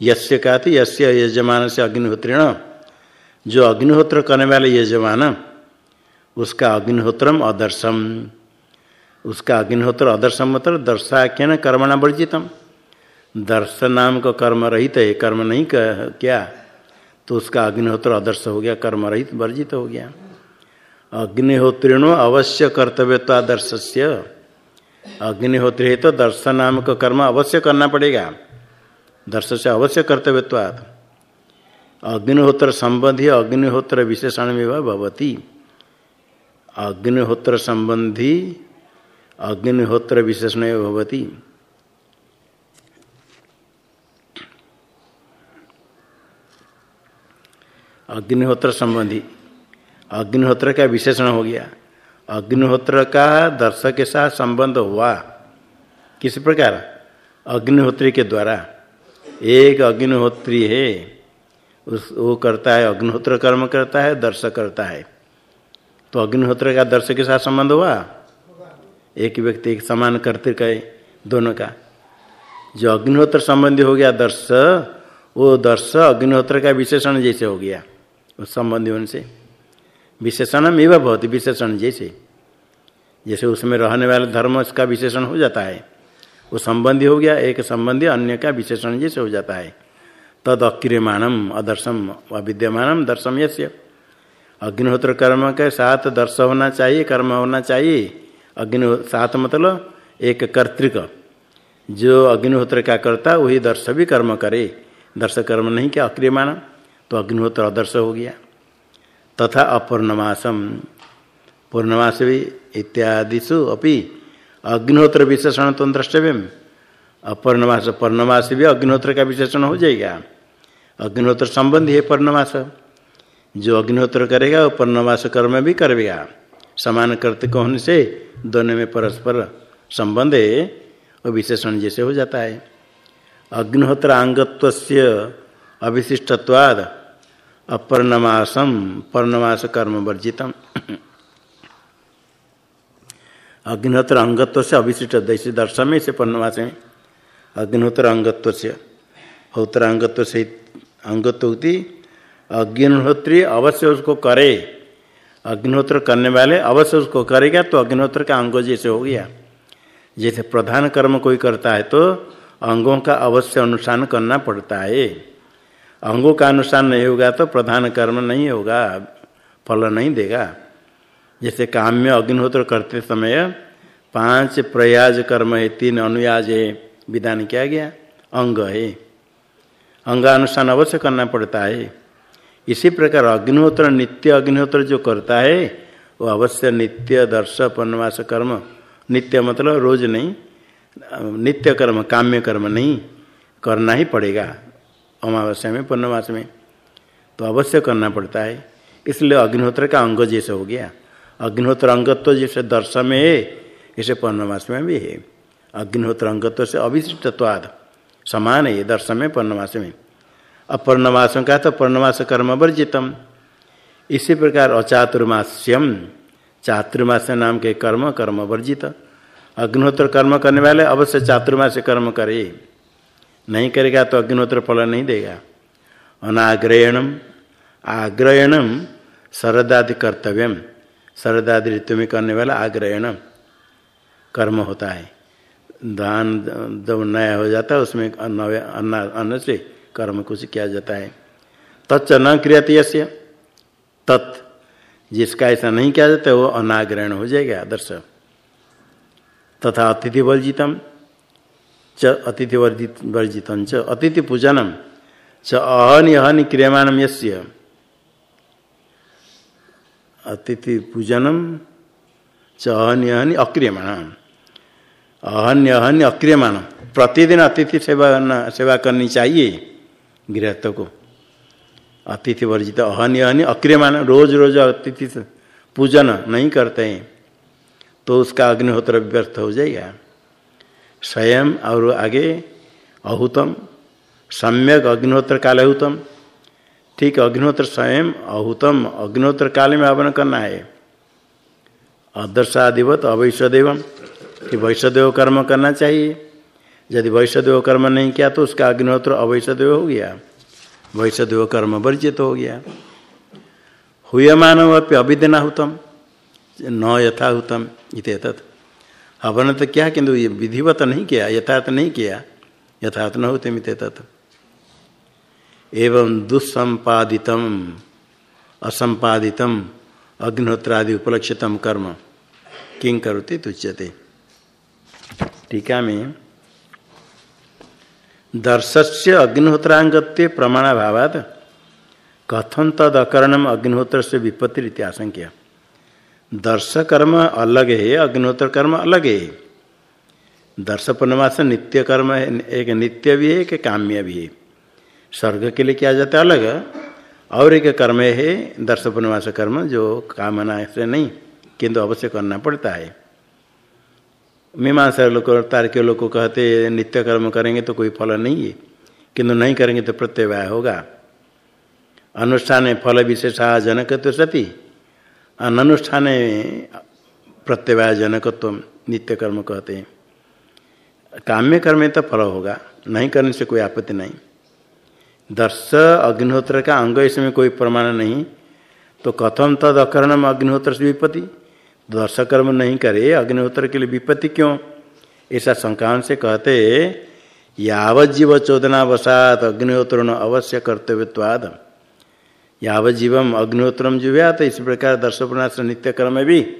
यस्य का थी यस्य यजमान से अग्निहोत्रिण। जो अग्निहोत्र करने वाले यजमान, उसका अग्निहोत्रम अदर्शम। उसका अग्निहोत्र अदर्शम मतलब दर्शाख्यन कर्मणा वर्जितम। दर्शन नाम का कर्म रहित है, कर्म नहीं क्या? तो उसका अग्निहोत्र आदर्श हो गया, कर्म रहित वर्जित हो गया। अग्निहोत्रिणो अवश्य कर्तव्यत्वादर्श से अग्निहोत्री है तो दर्शन नाम का कर्म अवश्य करना पड़ेगा। दर्श से अवश्य कर्तव्यवाद अग्निहोत्र संबंधी अग्निहोत्र विशेषण में भवती। अग्निहोत्र संबंधी अग्निहोत्र विशेषण भवती। अग्निहोत्र संबंधी। अग्निहोत्र का विशेषण हो गया। अग्निहोत्र का दर्शक के साथ संबंध हुआ। किस प्रकार? अग्निहोत्री के द्वारा। एक अग्निहोत्री है। उस, वो करता है, अग्निहोत्र कर्म करता है दर्श करता है। तो अग्निहोत्र का दर्श के साथ संबंध हुआ? एक व्यक्ति एक समान करते कहे दोनों का। जो अग्निहोत्र संबंधी हो गया दर्श, वो दर्श अग्निहोत्र का विशेषण जैसे हो गया, उस संबंधी उनसे विशेषण में वह बहुत विशेषण जैसे। जैसे उसमें रहने वाले धर्म का विशेषण हो जाता है। वो संबंधी हो गया, एक संबंधी, अन्य का विशेषण जैसे हो जाता है। तद अक्रियमाणम, अदर्शम अविद्यमानम दर्शम यश्य अग्निहोत्र कर्म के साथ दर्श होना चाहिए, कर्म होना चाहिए। अग्नि, साथ मतलब एक कर्तिक। जो अग्निहोत्र का करता, वही दर्श भी कर्म करे। दर्श कर्म नहीं क्या अक्रियमाण? तो अग्निहोत्र अदर्श हो गया। तथा अपूर्णमासम। पूर्णमास भी इत्यादिशु अपनी अग्निहोत्र विशेषण तो द्रष्टव्य अपर्णमास पर्णमास भी अग्निहोत्र का विशेषण हो जाएगा। अग्निहोत्र संबंधी है पर्णमास जो अग्निहोत्र करेगा वो पर्णमास कर्म भी करेगा। समान करते होने से? दोनों में परस्पर संबंध है, और विशेषण जैसे हो जाता है। अग्निहोत्र अंगत्व से अविशिष्टवाद अपर्णमासम पर्णमास कर्म वर्जितम। अग्निहोत्र अंगत्व से अभिशिष्ट दैसी दर्शन में से पन्नवास में अग्निहोत्र अंगत्व से होत्र अंगत्व से अंगत्व होती अग्निहोत्री अवश्य उसको करे। अग्निहोत्र करने वाले अवश्य उसको करेगा तो अग्निहोत्र का अंग जैसे हो गया। जैसे प्रधान कर्म कोई करता है तो अंगों का अवश्य अनुष्ठान करना पड़ता है। अंगों का अनुष्ठान नहीं होगा तो प्रधान कर्म नहीं होगा, फल नहीं देगा। जैसे काम में अग्निहोत्र करते समय पाँच प्रयाज कर्म है, तीन अनुयाज है, विधान किया गया। अंग है। अंगानुष्ठान अवश्य करना पड़ता है। इसी प्रकार अग्निहोत्र, नित्य अग्निहोत्र जो करता है, वो अवश्य नित्य दर्श पन्नवास कर्म। नित्य मतलब रोज नहीं, नित्य कर्म, काम्य कर्म नहीं, करना ही पड़ेगा अमावस्या में पूर्णमास में। तो अवश्य करना पड़ता है। इसलिए अग्निहोत्र का अंग जैसे हो गया। अग्निहोत्र अंगत्व जैसे दर्श में है, इसे पर्णमास में भी है। अग्निहोत्र अंगत्व से अविशिष्टत्वाद समान है दर्श में पर्णमास में। अपर्णमास का तो पर्णमास कर्म वर्जितम। इसी प्रकार अचातुर्मास्यम चातुर्मास नाम के कर्म कर्म वर्जित। अग्निहोत्र कर्म करने वाले अवश्य चातुर्मास कर्म करे। नहीं करेगा तो अग्निहोत्र फल नहीं देगा। अनाग्रहणम, आग्रहणम, शरदादि कर्तव्यम। शरदादि ऋतु में करने वाला आग्रहण कर्म होता है। दान जब नया हो जाता है, उसमें अन्न अन्न से कर्म कुछ किया जाता है। तत्च न क्रियते यश्य तत्, जिसका ऐसा नहीं किया जाता वो अनाग्रहण हो जाएगा, आदर्श। तथा अतिथि वर्जितम च अतिथि वर्जित वर्जितम च अतिथि पूजनम च अहनि अहनि क्रियमाणम यस्य। अतिथि पूजनम च अहन्य अहन्य अक्रियमाण अहन्य अहन्य अक्रियमाण। प्रतिदिन अतिथि सेवा करना सेवा करनी चाहिए गृहस्थ को अतिथि वर्जित अहन्य अहन्य अक्रियमाण। रोज रोज अतिथि पूजन नहीं करते हैं तो उसका अग्निहोत्र व्यर्थ हो जाएगा। स्वयं और आगे अहूतम, सम्यक अग्निहोत्र काल अहुतम ठीक अग्निहोत्र स्वयं, अहुतम, अग्निहोत्र काल में हवन करना है। अदर्शादिवत अवैश्वदेव कि वैश्वदेव कर्म करना चाहिए। यदि वैश्वदेव कर्म नहीं किया तो उसका अग्निहोत्र अवैश्वदेव हो गया। वैश्वदेव कर्म वर्जित हो गया। हुए मानव हुयमान अभिदिनाहुतम न यथाहुतम इत हवन तो क्या, किंतु ये विधिवत नहीं किया यथार्थ नहीं किया। यथार्थ न होते मित तत् एवं दुस्संपादितम, असंपादितम, अग्निहोत्रादि उपलक्षितम कर्म। किंग करोते? तुच्यते। टीका में दर्शस्य अग्निहोत्रांगत्य प्रमाणाभावात कथन तद अकरणम अग्निहोत्र से विपत्ति रीति आशंक्य दर्श कर्म अलग है अग्निहोत्र कर्म अलग। है दर्श पूर्णमास नित्य कर्म है एक नित्य भी है एक काम्य भी है स्वर्ग के लिए किया जाता है अलग। और एक कर्म है, दर्श पूर्णमास कर्म, जो कामना से नहीं, किंतु अवश्य करना पड़ता है। मीमांसा लोग, तार्किक लोग को कहते नित्य कर्म करेंगे तो कोई फल नहीं है, किंतु नहीं करेंगे तो प्रत्यवाय होगा। अनुष्ठान फल विशेषा जनक तो सती अनुष्ठान प्रत्यवाय जनकत्व नित्य कर्म कहते हैं। काम्य कर्म तो फल होगा, नहीं करने से कोई आपत्ति नहीं। दर्श अग्निहोत्र का अंग इसमें कोई प्रमाण नहीं। तो कथम तद अकरणम अग्निहोत्र से विपत्ति। दर्श कर्म नहीं करे अग्निहोत्र के लिए विपत्ति क्यों? ऐसा संकान से कहते यावज्जीव चोदनावसात अग्निहोत्र अवश्य कर्तव्यवाद यावज्जीवम अग्निहोत्रम जीव्यात, इस प्रकार दर्शप्रणाश नित्य कर्म भी।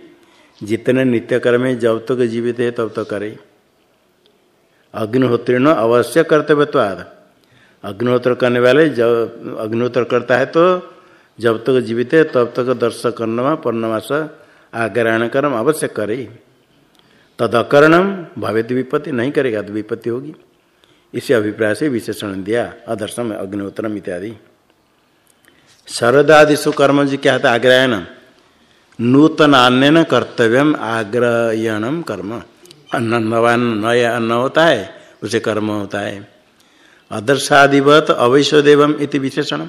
जितने नित्य कर्म है जब तक तो जीवित है, तब तक तो करे अग्निहोत्रीण अवश्य कर्तव्यवाद अग्निहोत्र करने वाले जब अग्निहोत्र करता है तो जब तक जीवित है, तब तक दर्शक कर्णमा पर्णमास आग्रहण कर्म अवश्य करे। तद अकरणम भवित विपत्ति नहीं करेगा तो विपत्ति होगी। इसी अभिप्राय से विशेषण दिया अदर्शम अग्निहोत्रम इत्यादि। शरदादिशु कर्म जी क्या था आग्रहण नूतन अन्य कर्तव्यम आग्रहणम कर्म। अन्न नवान नया अन्न होता है, उसे कर्म होता है। अदर्शादिवत अवैश्वदेवम इति विशेषण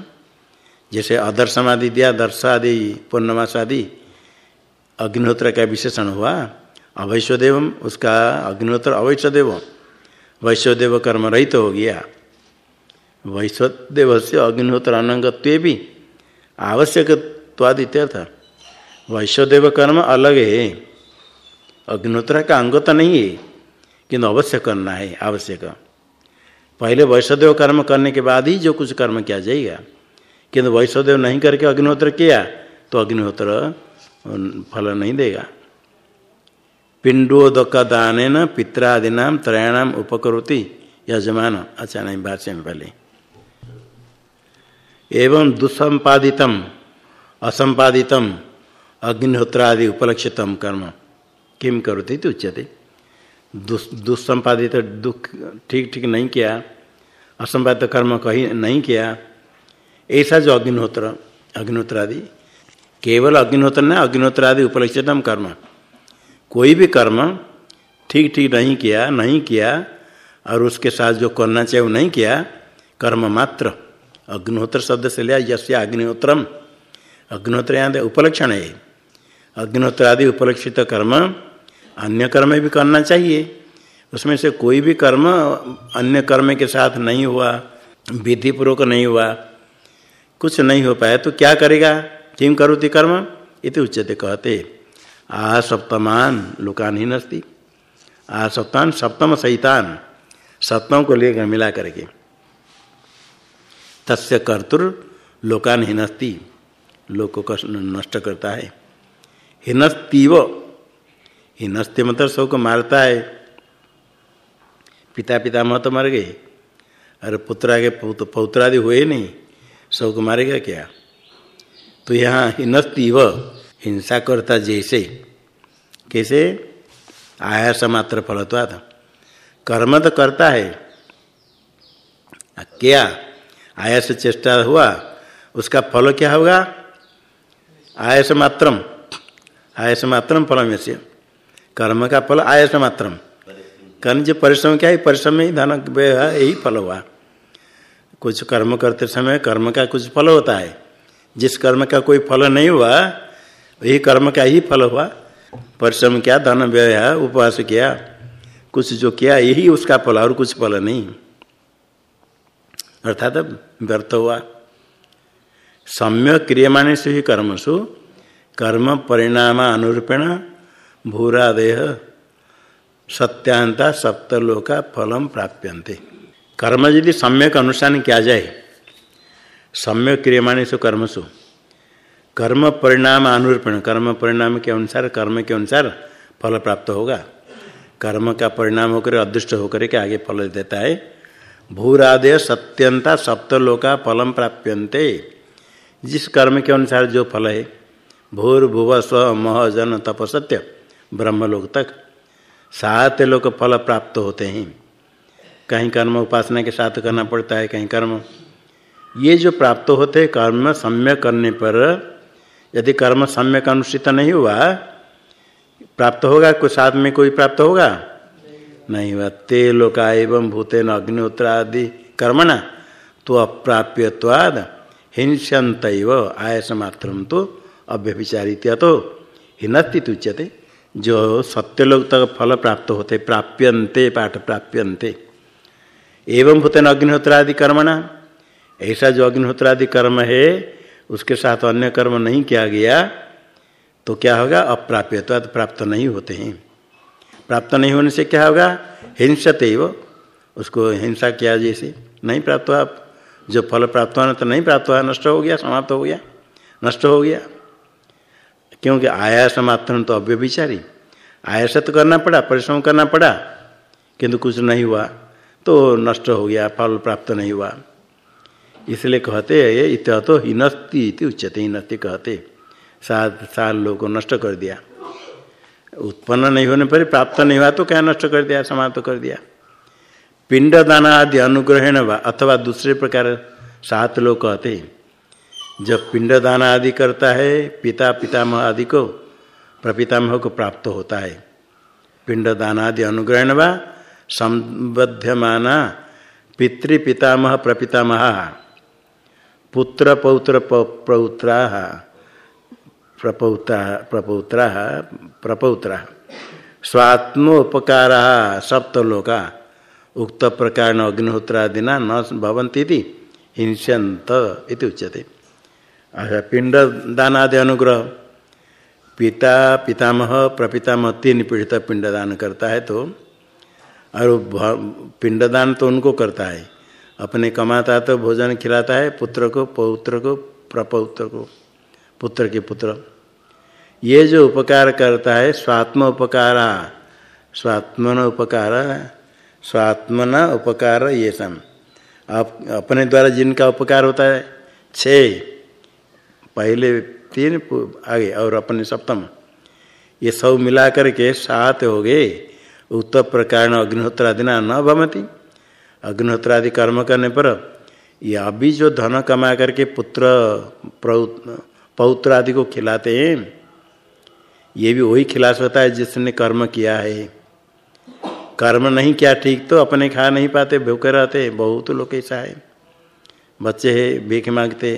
जैसे अदर्शमादि दिया, दर्शादि, पूर्णमासादि अग्निहोत्र का विशेषण हुआ। अवैश्वदेवम, उसका अग्निहोत्र अवैश्वदेव। वैश्वदेव कर्म रहित तो हो गया। वैश्वदेव से अग्निहोत्र अनंगत्व भी आवश्यकवादित्यर्थ वैश्वदेव कर्म अलग है। अग्निहोत्र का अंग तो नहीं है, किंतु अवश्य करना है, आवश्यक। पहले वैश्वदेव कर्म करने के बाद ही जो कुछ कर्म किया जाएगा। किंतु वैश्वदेव नहीं करके अग्निहोत्र किया तो अग्निहोत्र फल नहीं देगा। पिंडोदक दान न पित्रादीना त्रयाणाम उपकरोति। यजमान अच्छा नहीं भाष्य में पहले। एवं दुसंपादितम, असंपादितम, अग्निहोत्रादि उपलक्षितम कर्म। किम करोति तो उच्यते। दुस्संपादित दुख ठीक ठीक नहीं किया, असंपादित कर्म कहीं नहीं किया, ऐसा जो अग्निहोत्र अग्निहोत्र आदि केवल अग्निहोत्र न अग्निहोत्र आदि उपलक्षितम कर्म। कोई भी कर्म ठीक ठीक नहीं किया नहीं किया, और उसके साथ जो करना चाहिए वो नहीं किया, कर्म मात्र। अग्निहोत्र शब्द से लिया यश अग्निहोत्रम। अग्निहोत्र यहाँ उपलक्षण है। अग्निहोत्र आदि उपलक्षित कर्म अन्य कर्म भी करना चाहिए। उसमें से कोई भी कर्म अन्य कर्म के साथ नहीं हुआ विधि पूर्वक नहीं हुआ, कुछ नहीं हो पाया तो क्या करेगा? किम करोति कर्म? इति उच्चते कहते। आ सप्तमान लुकान ही नस्ती आ सप्तान सप्तम सहितान सप्तम को लेकर मिला करके। तस्य कर्तुर लोकान हिनस्ती लोगों को नष्ट करता है। हिनस्तीव हिनस्ते मतलब सबको मारता है। पिता पिता मत तो मर गए। अरे पुत्र आगे पौत्रादि हुए नहीं। सबको मारेगा क्या? तो यहाँ हिन्स्ती व हिंसा करता जैसे। कैसे? आयास मात्र फलत्वा था कर्म तो करता है। क्या? आयास चेष्टा हुआ। उसका फल क्या होगा? आयस मात्रम आयस मात्रम फलम से कर्म का फल आयस मात्रम। कर्म जो परिश्रम क्या है परिश्रम में ही धन यही फल हुआ। कुछ कर्म करते समय कर्म का कुछ फल होता है। जिस कर्म का कोई फल नहीं हुआ, वही कर्म का ही फल हुआ। परिश्रम क्या, धन व्यय है, उपवास किया। कुछ जो किया, यही उसका फल और कुछ फल नहीं। अर्थात व्यर्थ हुआ। सम्यक क्रियमाणे से ही कर्मसु। कर्म परिणाम अनुरूपेण भूरादेह सत्यांता सप्तलोका फलम प्राप्यन्ते। कर्म यदि सम्यक अनुष्ठान किया जाए? सम्यक क्रियमाणे से कर्मसु। कर्म परिणाम अनुरूपेण, कर्म परिणाम के अनुसार, कर्म के अनुसार फल प्राप्त होगा। कर्म का परिणाम होकर, अदृष्ट होकर के आगे फल देता है। भूरादेय सत्यंता सप्तलोका फलम प्राप्यन्ते। जिस कर्म के अनुसार जो फल है भूर्भुव स्व मह, जन, तप, सत्य ब्रह्मलोक तक सात लोग फल प्राप्त होते हैं। कहीं कर्म उपासना के साथ करना पड़ता है, कहीं कर्म। ये जो प्राप्त होते कर्म सम्यक करने पर यदि कर्म सम्यक अनुष्ठित नहीं हुआ, प्राप्त होगा? कुछ साथ में कोई प्राप्त होगा? नहीं हुआ। ते लोका एवं भूतेन अग्निहोत्र आदि कर्मणा तो अप्राप्यवाद हिंसंत आयस मात्र तो अव्यभिचारित तो तुच्यते। जो सत्य लोग तक फल प्राप्त होते, प्राप्यन्ते, पाठ प्राप्यन्ते। एवं भूतेन अग्निहोत्र आदि कर्मणा ऐसा जो अग्निहोत्रादि कर्म है, उसके साथ अन्य कर्म नहीं किया गया तो क्या होगा? अप्राप्य तो प्राप्त नहीं होते हैं। प्राप्त नहीं होने से क्या होगा? हिंसते वो। उसको हिंसा किया जैसे नहीं प्राप्त हुआ। जो फल प्राप्त होना तो नहीं प्राप्त हुआ, नष्ट हो गया, समाप्त हो गया, नष्ट हो गया। क्योंकि आयास मात्र तो अव्यभिचारी आयास तो करना पड़ा, परिश्रम करना पड़ा, किंतु कुछ नहीं हुआ तो नष्ट हो गया, फल प्राप्त नहीं हुआ। इसलिए कहते ये इत तो हिनस्ती उच्चते हिनस्ती कहते। सात साल लोग को नष्ट कर दिया। उत्पन्न नहीं होने पर प्राप्त नहीं हुआ तो क्या नष्ट कर दिया, समाप्त तो कर दिया। पिंड दाना आदि अनुग्रहण अथवा दूसरे प्रकार सात लोग कहते हैं। जब पिंड दाना आदि करता है पिता पितामह आदि को प्रपितामह को प्राप्त होता है। पिंड दाना आदि अनुग्रहण व संबध्यमाना पितृपितामह प्रपितामह। पुत्र पौत्र पौत्रा, प्रपौत्रा प्रपौत्रा प्रपौत्रा। स्वात्मोपकारा सप्तलोका। उक्त प्रकार अग्निहोत्रादिना न भवंती हिंसंत इति अच्छा पिंड दान आदि अनुग्रह। पिता, पितामह, प्रपितामह तीन पीढ़ी तक पिंड दान करता है तो और पिंडदान तो उनको करता है। अपने कमाता तो भोजन खिलाता है, पुत्र को, पौत्र को, प्रपौत्र को, पुत्र के पुत्र। ये जो उपकार करता है, स्वात्म उपकार, स्वात्मन उपकार स्वात्मन उपकार ये सब अपने द्वारा जिनका उपकार होता है छ पहले तीन आगे और अपने सप्तम। ये सब मिला करके सात हो गए। उक्त प्रकार अग्निहोत्रादिना न भवती अग्निहोत्रादि कर्म करने पर ये अभी जो धन कमा करके पुत्र पौत्र आदि को खिलाते हैं, ये भी वही खिला सकता है जिसने कर्म किया है। कर्म नहीं किया ठीक तो अपने खा नहीं पाते, भूखे रहते, बहुत लोग ऐसा है। बच्चे है, भीख मांगते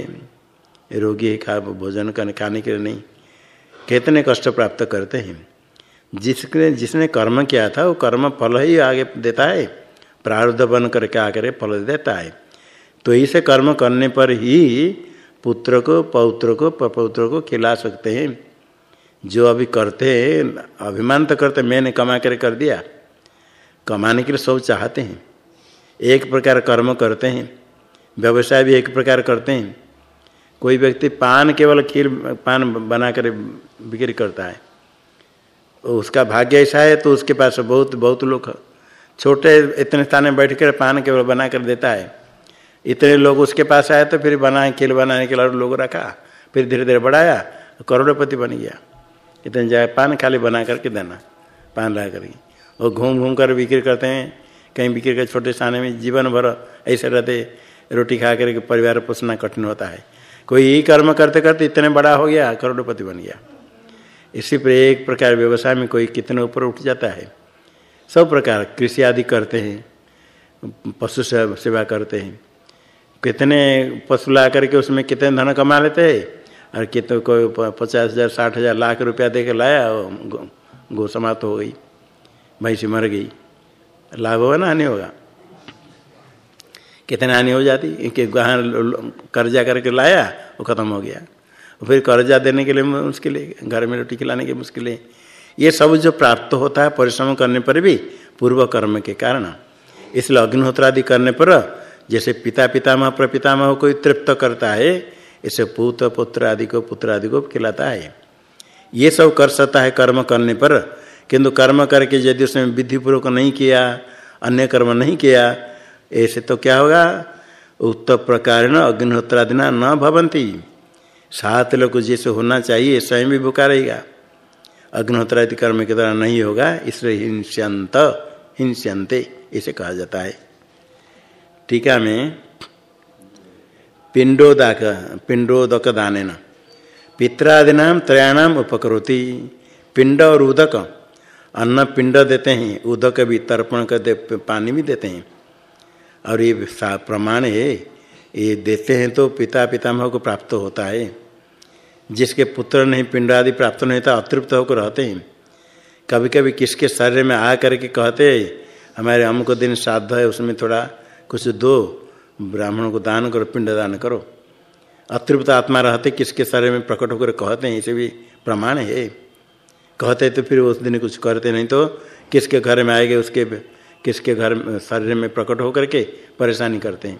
रोगी खा, भोजन करने, खाने के लिए नहीं। कितने कष्ट प्राप्त करते हैं। जिसने जिसने कर्म किया था, वो कर्म फल ही आगे देता है। प्रारब्ध बन करके आकर फल देता है। तो इसे कर्म करने पर ही पुत्र को, पौत्र को पौत्र को खिला सकते हैं। जो अभी करते हैं, अभिमान तो करते, मैंने कमा कर कर दिया। कमाने के लिए सब चाहते हैं। एक प्रकार कर्म करते हैं। व्यवसाय भी एक प्रकार करते हैं। कोई व्यक्ति पान केवल खीर, पान बना कर बिक्री करता है। उसका भाग्य ऐसा है तो उसके पास बहुत बहुत लोग छोटे इतने स्थान में बैठ कर पान केवल बना कर देता है। इतने लोग उसके पास आए तो फिर बनाए खेल बनाने के लिए लोग रखा। फिर धीरे धीरे बढ़ाया, करोड़पति बन गया। इतने जाए पान खाली बना करके देना, पान ला करके। और घूम घूम कर बिक्री करते हैं। कहीं बिक्री कर छोटे स्थान में जीवन भर ऐसे रहते, रोटी खा करके परिवार पोषना कठिन होता है। कोई कर्म करते करते इतने बड़ा हो गया, करोड़पति बन गया। इसी पर एक प्रकार व्यवसाय में कोई कितने ऊपर उठ जाता है। सब प्रकार कृषि आदि करते हैं, पशु सेवा करते हैं। कितने पशु ला करके उसमें कितने धन कमा लेते हैं? और कितने कोई पचास हज़ार, साठ हज़ार, लाख रुपया दे के लाया गो समाप्त हो गई, भैंसी मर गई। लाभ होगा ना, हानि होगा? कितने हानि हो जाती? कि गहन कर्जा करके लाया, वो खत्म हो गया। फिर कर्जा देने के लिए मुश्किल है, घर में रोटी खिलाने की मुश्किल है। ये सब जो प्राप्त होता है, परिश्रम करने पर भी, पूर्व कर्म के कारण। इसलिए अग्निहोत्र आदि करने पर, जैसे पिता पितामह प्रपितामह कोई तृप्त करता है, इसे पुत्र पुत्र आदि को, पुत्र आदि को खिलाता है। ये सब कर सकता है कर्म करने पर, किंतु कर्म करके यदि उसने विधिपूर्वक नहीं किया, अन्य कर्म नहीं किया ऐसे तो क्या होगा? उक्त प्रकार अग्निहोत्रादिना न भवंती सात लोग जैसे होना चाहिए, स्वयं भी भूखा रहेगा अग्निहोत्रादि कर्म के द्वारा नहीं होगा, इसलिए हिंस्यंत, हिंस्यंते, इसे कहा जाता है। टीका में पिंडोदक पिंडोदक दान न पित्रादिना त्रयाणाम उपकरोति। पिंड और उदक। अन्न पिंड देते हैं, उदक भी तर्पण कर दे पानी भी देते हैं। और ये प्रमाण है, ये देते हैं तो पिता पितामह को प्राप्त होता है। जिसके पुत्र नहीं पिंड आदि प्राप्त नहीं होता, अतृप्त होकर रहते हैं। कभी कभी किसके शरीर में आ करके कहते हमारे अमुक दिन श्राद्ध है, उसमें थोड़ा कुछ दो, ब्राह्मणों को दान करो, पिंड दान करो। अतृप्त आत्मा रहते, किसके शरीर में प्रकट होकर कहते हैं, इसे भी प्रमाण है। कहते तो फिर उस दिन कुछ करते नहीं तो किसके घर में आएँगे, उसके किसके घर शरीर में प्रकट होकर के परेशानी करते हैं।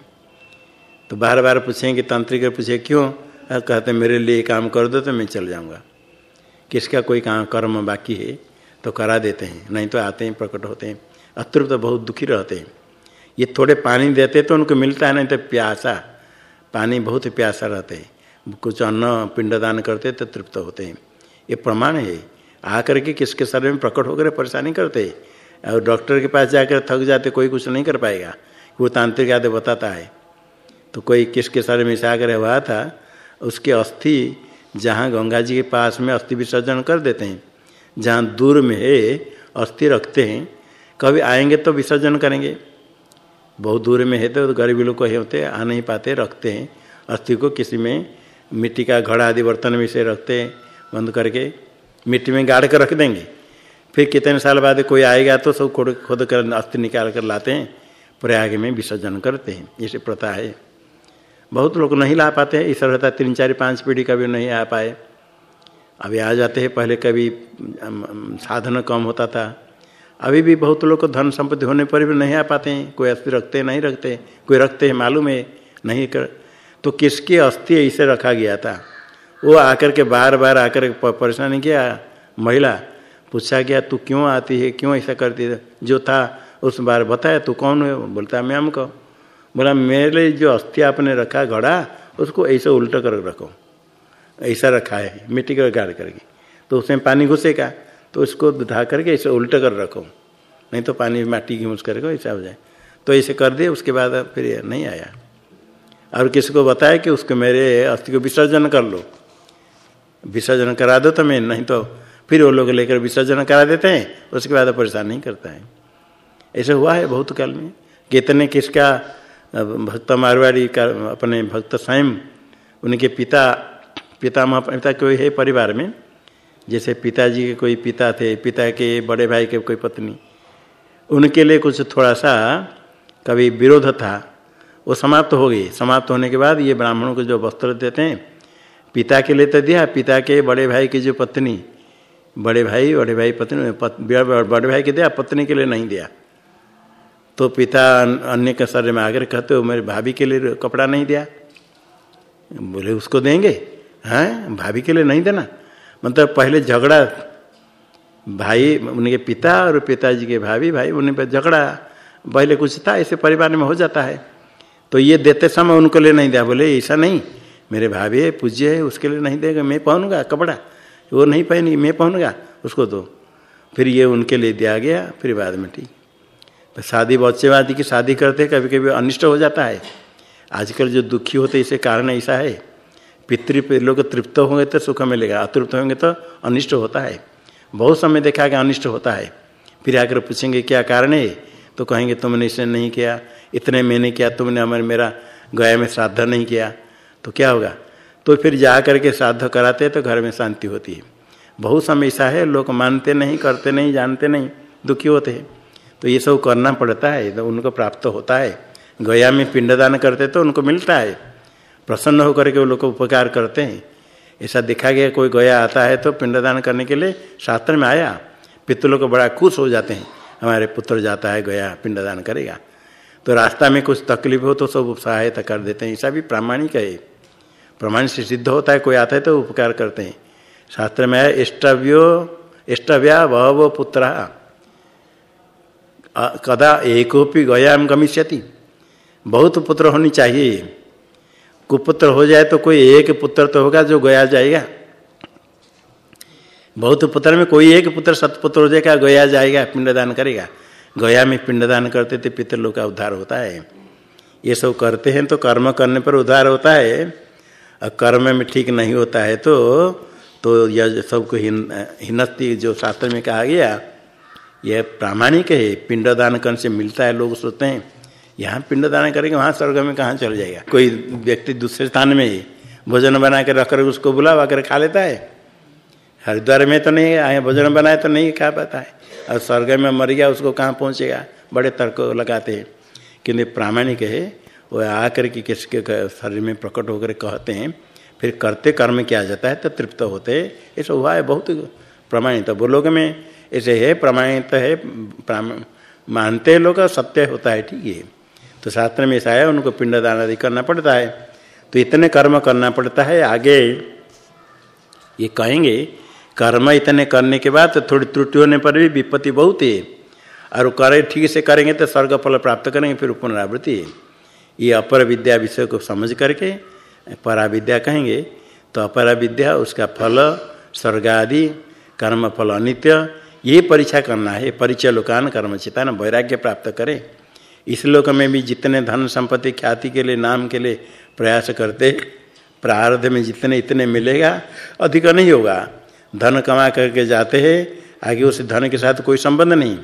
तो बार बार पूछेंगे तांत्रिक पूछे, क्यों? कहते मेरे लिए काम कर दो तो मैं चल जाऊँगा। किसका कोई काम, कर्म बाकी है तो करा देते हैं, नहीं तो आते हैं, प्रकट होते हैं। अतृप्त तो बहुत दुखी रहते हैं। ये थोड़े पानी देते तो उनको मिलता है नहीं तो प्यासा, पानी बहुत प्यासा रहते हैं। कुछ अन्न पिंडदान करते तो तृप्त होते हैं। ये प्रमाण है, आकर के किसके शरीर में प्रकट होकर परेशानी करते हैं। और डॉक्टर के पास जाकर थक जाते कोई कुछ नहीं कर पाएगा, वो तांत्रिक आदि बताता है। तो कोई किसके शरीर में से आकर हुआ था, उसके अस्थि जहाँ गंगा जी के पास में अस्थि विसर्जन कर देते हैं, जहाँ दूर में है, अस्थि रखते हैं, कभी आएँगे तो विसर्जन करेंगे। बहुत दूर में है तो गरीब लोग को होते आ नहीं पाते, रखते हैं, अस्थि को किसी में मिट्टी का घड़ा आदि बर्तन में से रखते हैं, बंद करके मिट्टी में गाड़ कर रख देंगे। फिर कितने साल बाद कोई आएगा तो सब खोद खोद कर अस्थि निकाल कर लाते हैं। प्रयाग में विसर्जन करते हैं। ऐसे प्रथा है। बहुत लोग नहीं ला पाते हैं। इस रहता तीन, चार, पाँच पीढ़ी कभी नहीं आ पाए। अभी आ जाते हैं। पहले कभी साधन कम होता था। अभी भी बहुत लोग को धन संपत्ति होने पर भी नहीं आ पाते हैं। कोई अस्थि रखते हैं नहीं रखते। कोई रखते हैं, मालूम है, नहीं कर। तो किसकी अस्थि इसे रखा गया था? वो आकर के बार बार आकर परेशानी किया। महिला पूछा गया, तू क्यों आती है? क्यों ऐसा करती है? जो था, उस बार बताया, तू कौन है? बोलता मैं हमको बोला, मेरे जो अस्थि आपने रखा, घड़ा, उसको ऐसे उल्टा कर रखो। ऐसा रखा है, मिट्टी का गाड़ करके। तो उसमें पानी घुसेगा तो उसको ढा करके ऐसे उल्टा कर रखो। नहीं तो पानी माटी घूस करके ऐसा हो जाए। तो ऐसे कर दिए उसके बाद फिर नहीं आया। और किसी को बताया कि उसको मेरे अस्थि को विसर्जन कर लो। विसर्जन करा दो तो मैं नहीं तो फिर वो लोग लेकर विसर्जन करा देते हैं, उसके बाद परेशान नहीं करता है। ऐसा हुआ है बहुत काल में। कितने किसका भक्त मारवाड़ी का, अपने भक्त स्वयं, उनके पिता पिता पिता कोई है परिवार में? जैसे पिताजी के कोई पिता थे, पिता के बड़े भाई के कोई पत्नी। उनके लिए कुछ थोड़ा सा कभी विरोध था। वो समाप्त हो गई समाप्त होने के बाद ये ब्राह्मणों को जो वस्त्र देते हैं, पिता के लिए तो दिया, पिता के बड़े भाई की जो पत्नी बड़े भाई बड़े भाई पत्नी बड़े भाई के दिया, पत्नी के लिए नहीं दिया। तो पिता अन्य के शरीर में आकर कहते हो, मेरे भाभी के लिए कपड़ा नहीं दिया। बोले, उसको देंगे? हैं? भाभी के लिए नहीं देना? मतलब पहले झगड़ा, भाई, उनके पिता और पिताजी के भाभी, भाई, उन्हें पर झगड़ा, पहले कुछ था, ऐसे परिवार में हो जाता है। तो ये देते समय उनको लिए नहीं दिया। बोले, ऐसा नहीं, मेरे भाभी है, पूज्य है, उसके लिए नहीं देगा, मैं पहनूँगा कपड़ा। वो नहीं पहनी मैं पहनूँगा? उसको दो। फिर ये उनके लिए दिया गया, फिर बाद में ठीक। शादी बच्चेवादी की शादी करते कभी कभी अनिष्ट हो जाता है। आजकल जो दुखी होते इसे कारण ऐसा है। पितृ लोग तृप्त होंगे तो सुख मिलेगा, अतृप्त होंगे तो अनिष्ट होता है। बहुत समय देखा कि अनिष्ट होता है। फिर आकर पूछेंगे, क्या कारण है? तो कहेंगे, तुमने इसे नहीं किया। इतने मैंने किया, तुमने हमारे, मेरा गया में श्राद्ध नहीं किया। तो क्या होगा? तो फिर जा करके श्राद्ध कराते तो घर में शांति होती है। बहुत समय ऐसा है, लोग मानते नहीं, करते नहीं, जानते नहीं, दुखी होते हैं। तो ये सब करना पड़ता है तो उनको प्राप्त होता है। गया में पिंडदान करते तो उनको मिलता है। प्रसन्न होकर के वो लोग उपकार करते हैं। ऐसा देखा गया, कोई गया आता है तो पिंडदान करने के लिए शास्त्र में आया। पितलों को बड़ा खुश हो जाते हैं, हमारे पुत्र जाता है, गया, पिंडदान करेगा। तो रास्ता में कुछ तकलीफ़ हो तो सब सहायता कर देते हैं, ऐसा भी प्रामाणिक है। प्रमाण से सिद्ध होता है, कोई आता है तो उपकार करते हैं। शास्त्र में है, इष्टव्यो, इष्टव्या वह पुत्र। कदा एकोपी गयाम गमिष्यति। बहुत पुत्र होनी चाहिए कुपुत्र हो जाए तो कोई एक पुत्र तो होगा जो गया जाएगा। बहुत पुत्र में कोई एक पुत्र सतपुत्र हो जाएगा, गया जाएगा, पिंडदान करेगा। गया में पिंडदान करते थे पितृलोक का उद्धार होता है। ये सब करते हैं तो कर्म करने पर उद्धार होता है। कर्म में ठीक नहीं होता है तो तो यह सबको हिनस्ती जो शास्त्र में कहा गया, यह प्रामाणिक है, पिंडदान करने से मिलता है, लोग सोचते हैं, यहाँ पिंडदान करेंगे, वहाँ स्वर्ग में कहाँ चल जाएगा? कोई व्यक्ति दूसरे स्थान में भोजन बना कर रख कर उसको बुलावा कर खा लेता है। हरिद्वार में तो नहीं आए भोजन बनाए तो नहीं खा पाता है। और स्वर्ग में मर गया, उसको कहाँ पहुँचेगा? बड़े तर्क लगाते हैं। किंतु प्रामाणिक है वो आकर के किसके शरीर में प्रकट होकर कहते हैं, फिर करते कर्म किया जाता है तो तृप्त होते ऐसा हुआ है बहुत प्रमाणित बोलोग में ऐसे है प्रमाणित है मानते लोग सत्य होता है, ठीक है। तो शास्त्र में ऐसा है, उनको पिंडदान आदि करना पड़ता है। तो इतने कर्म करना पड़ता है, आगे ये कहेंगे, कर्म इतने करने के बाद तो थोड़ी त्रुटि होने पर भी विपत्ति बहुत है। और करे, ठीक से करेंगे तो स्वर्ग फल प्राप्त करेंगे, फिर पुनरावृत्ति है। ये अपर विद्या विषय को समझ करके परा विद्या कहेंगे तो अपरा विद्या, उसका फल स्वर्ग आदि कर्म फल अनित्य, ये परीक्षा करना है। परिचय लोकान कर्म चिता न वैराग्य प्राप्त करे। इस लोक में भी जितने धन संपत्ति, ख्याति के लिए, नाम के लिए प्रयास करते, प्रारब्ध में जितने इतने मिलेगा, अधिक नहीं होगा। धन कमा करके जाते हैं, आगे उस धन के साथ कोई संबंध नहीं।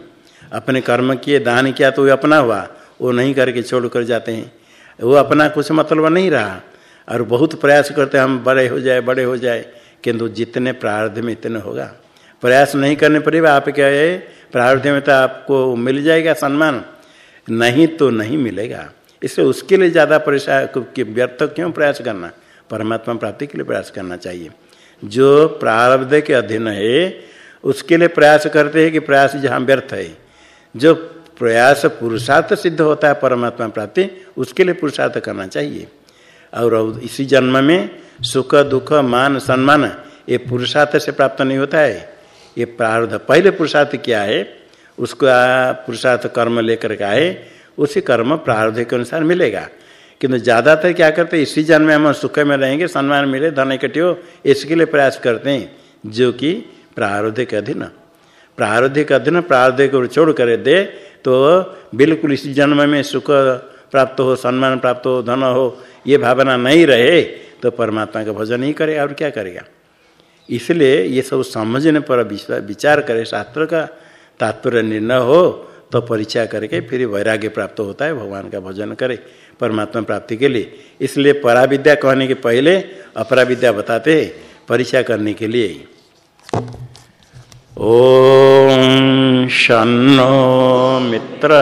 अपने कर्म किए, दान किया तो वे अपना हुआ, वो नहीं करके छोड़ कर जाते हैं। वो अपना कुछ मतलब नहीं रहा। और बहुत प्रयास करते, हम बड़े हो जाए, बड़े हो जाए, किंतु जितने प्रारब्ध में इतने होगा। प्रयास नहीं करने पर भी आप क्या है, प्रारब्ध में तो आपको मिल जाएगा सम्मान। नहीं तो नहीं मिलेगा। इसलिए उसके लिए ज़्यादा परेशान व्यर्थ क्यों प्रयास करना? परमात्मा प्राप्ति के लिए प्रयास करना चाहिए। जो प्रारब्ध के अधीन है, उसके लिए प्रयास करते हैं कि प्रयास जहाँ व्यर्थ है। जो प्रयास पुरुषार्थ सिद्ध होता है, परमात्मा प्राप्ति, उसके लिए पुरुषार्थ करना चाहिए। और इसी जन्म में सुख, दुख, मान, सम्मान, ये पुरुषार्थ से प्राप्त नहीं होता है। ये प्रारब्ध पहले पुरुषार्थ क्या है, उसको पुरुषार्थ कर्म लेकर के आए, उसी कर्म प्रारब्ध के अनुसार मिलेगा। किंतु ज़्यादातर क्या करते हैं, इसी जन्म में हम सुख में रहेंगे, सम्मान मिले, धन इकट्ठे हो, इसके लिए प्रयास करते हैं, जो कि प्रारब्ध के अधीन। प्रारब्ध के अधीन प्रारब्ध को छोड़ कर दे तो बिल्कुल इस जन्म में सुख प्राप्त हो, सम्मान प्राप्त हो, धन हो, ये भावना नहीं रहे तो परमात्मा का भजन ही करे और क्या करेगा? इसलिए ये सब समझने पर विचार करे, शास्त्र का तात्पर्य निर्णय हो तो परीक्षा करके फिर वैराग्य प्राप्त होता है, भगवान का भजन करे, परमात्मा प्राप्ति के लिए। इसलिए पराविद्या कहने के पहले अपराविद्या बताते हैं, परीक्षा करने के लिए। ओम शनो मित्र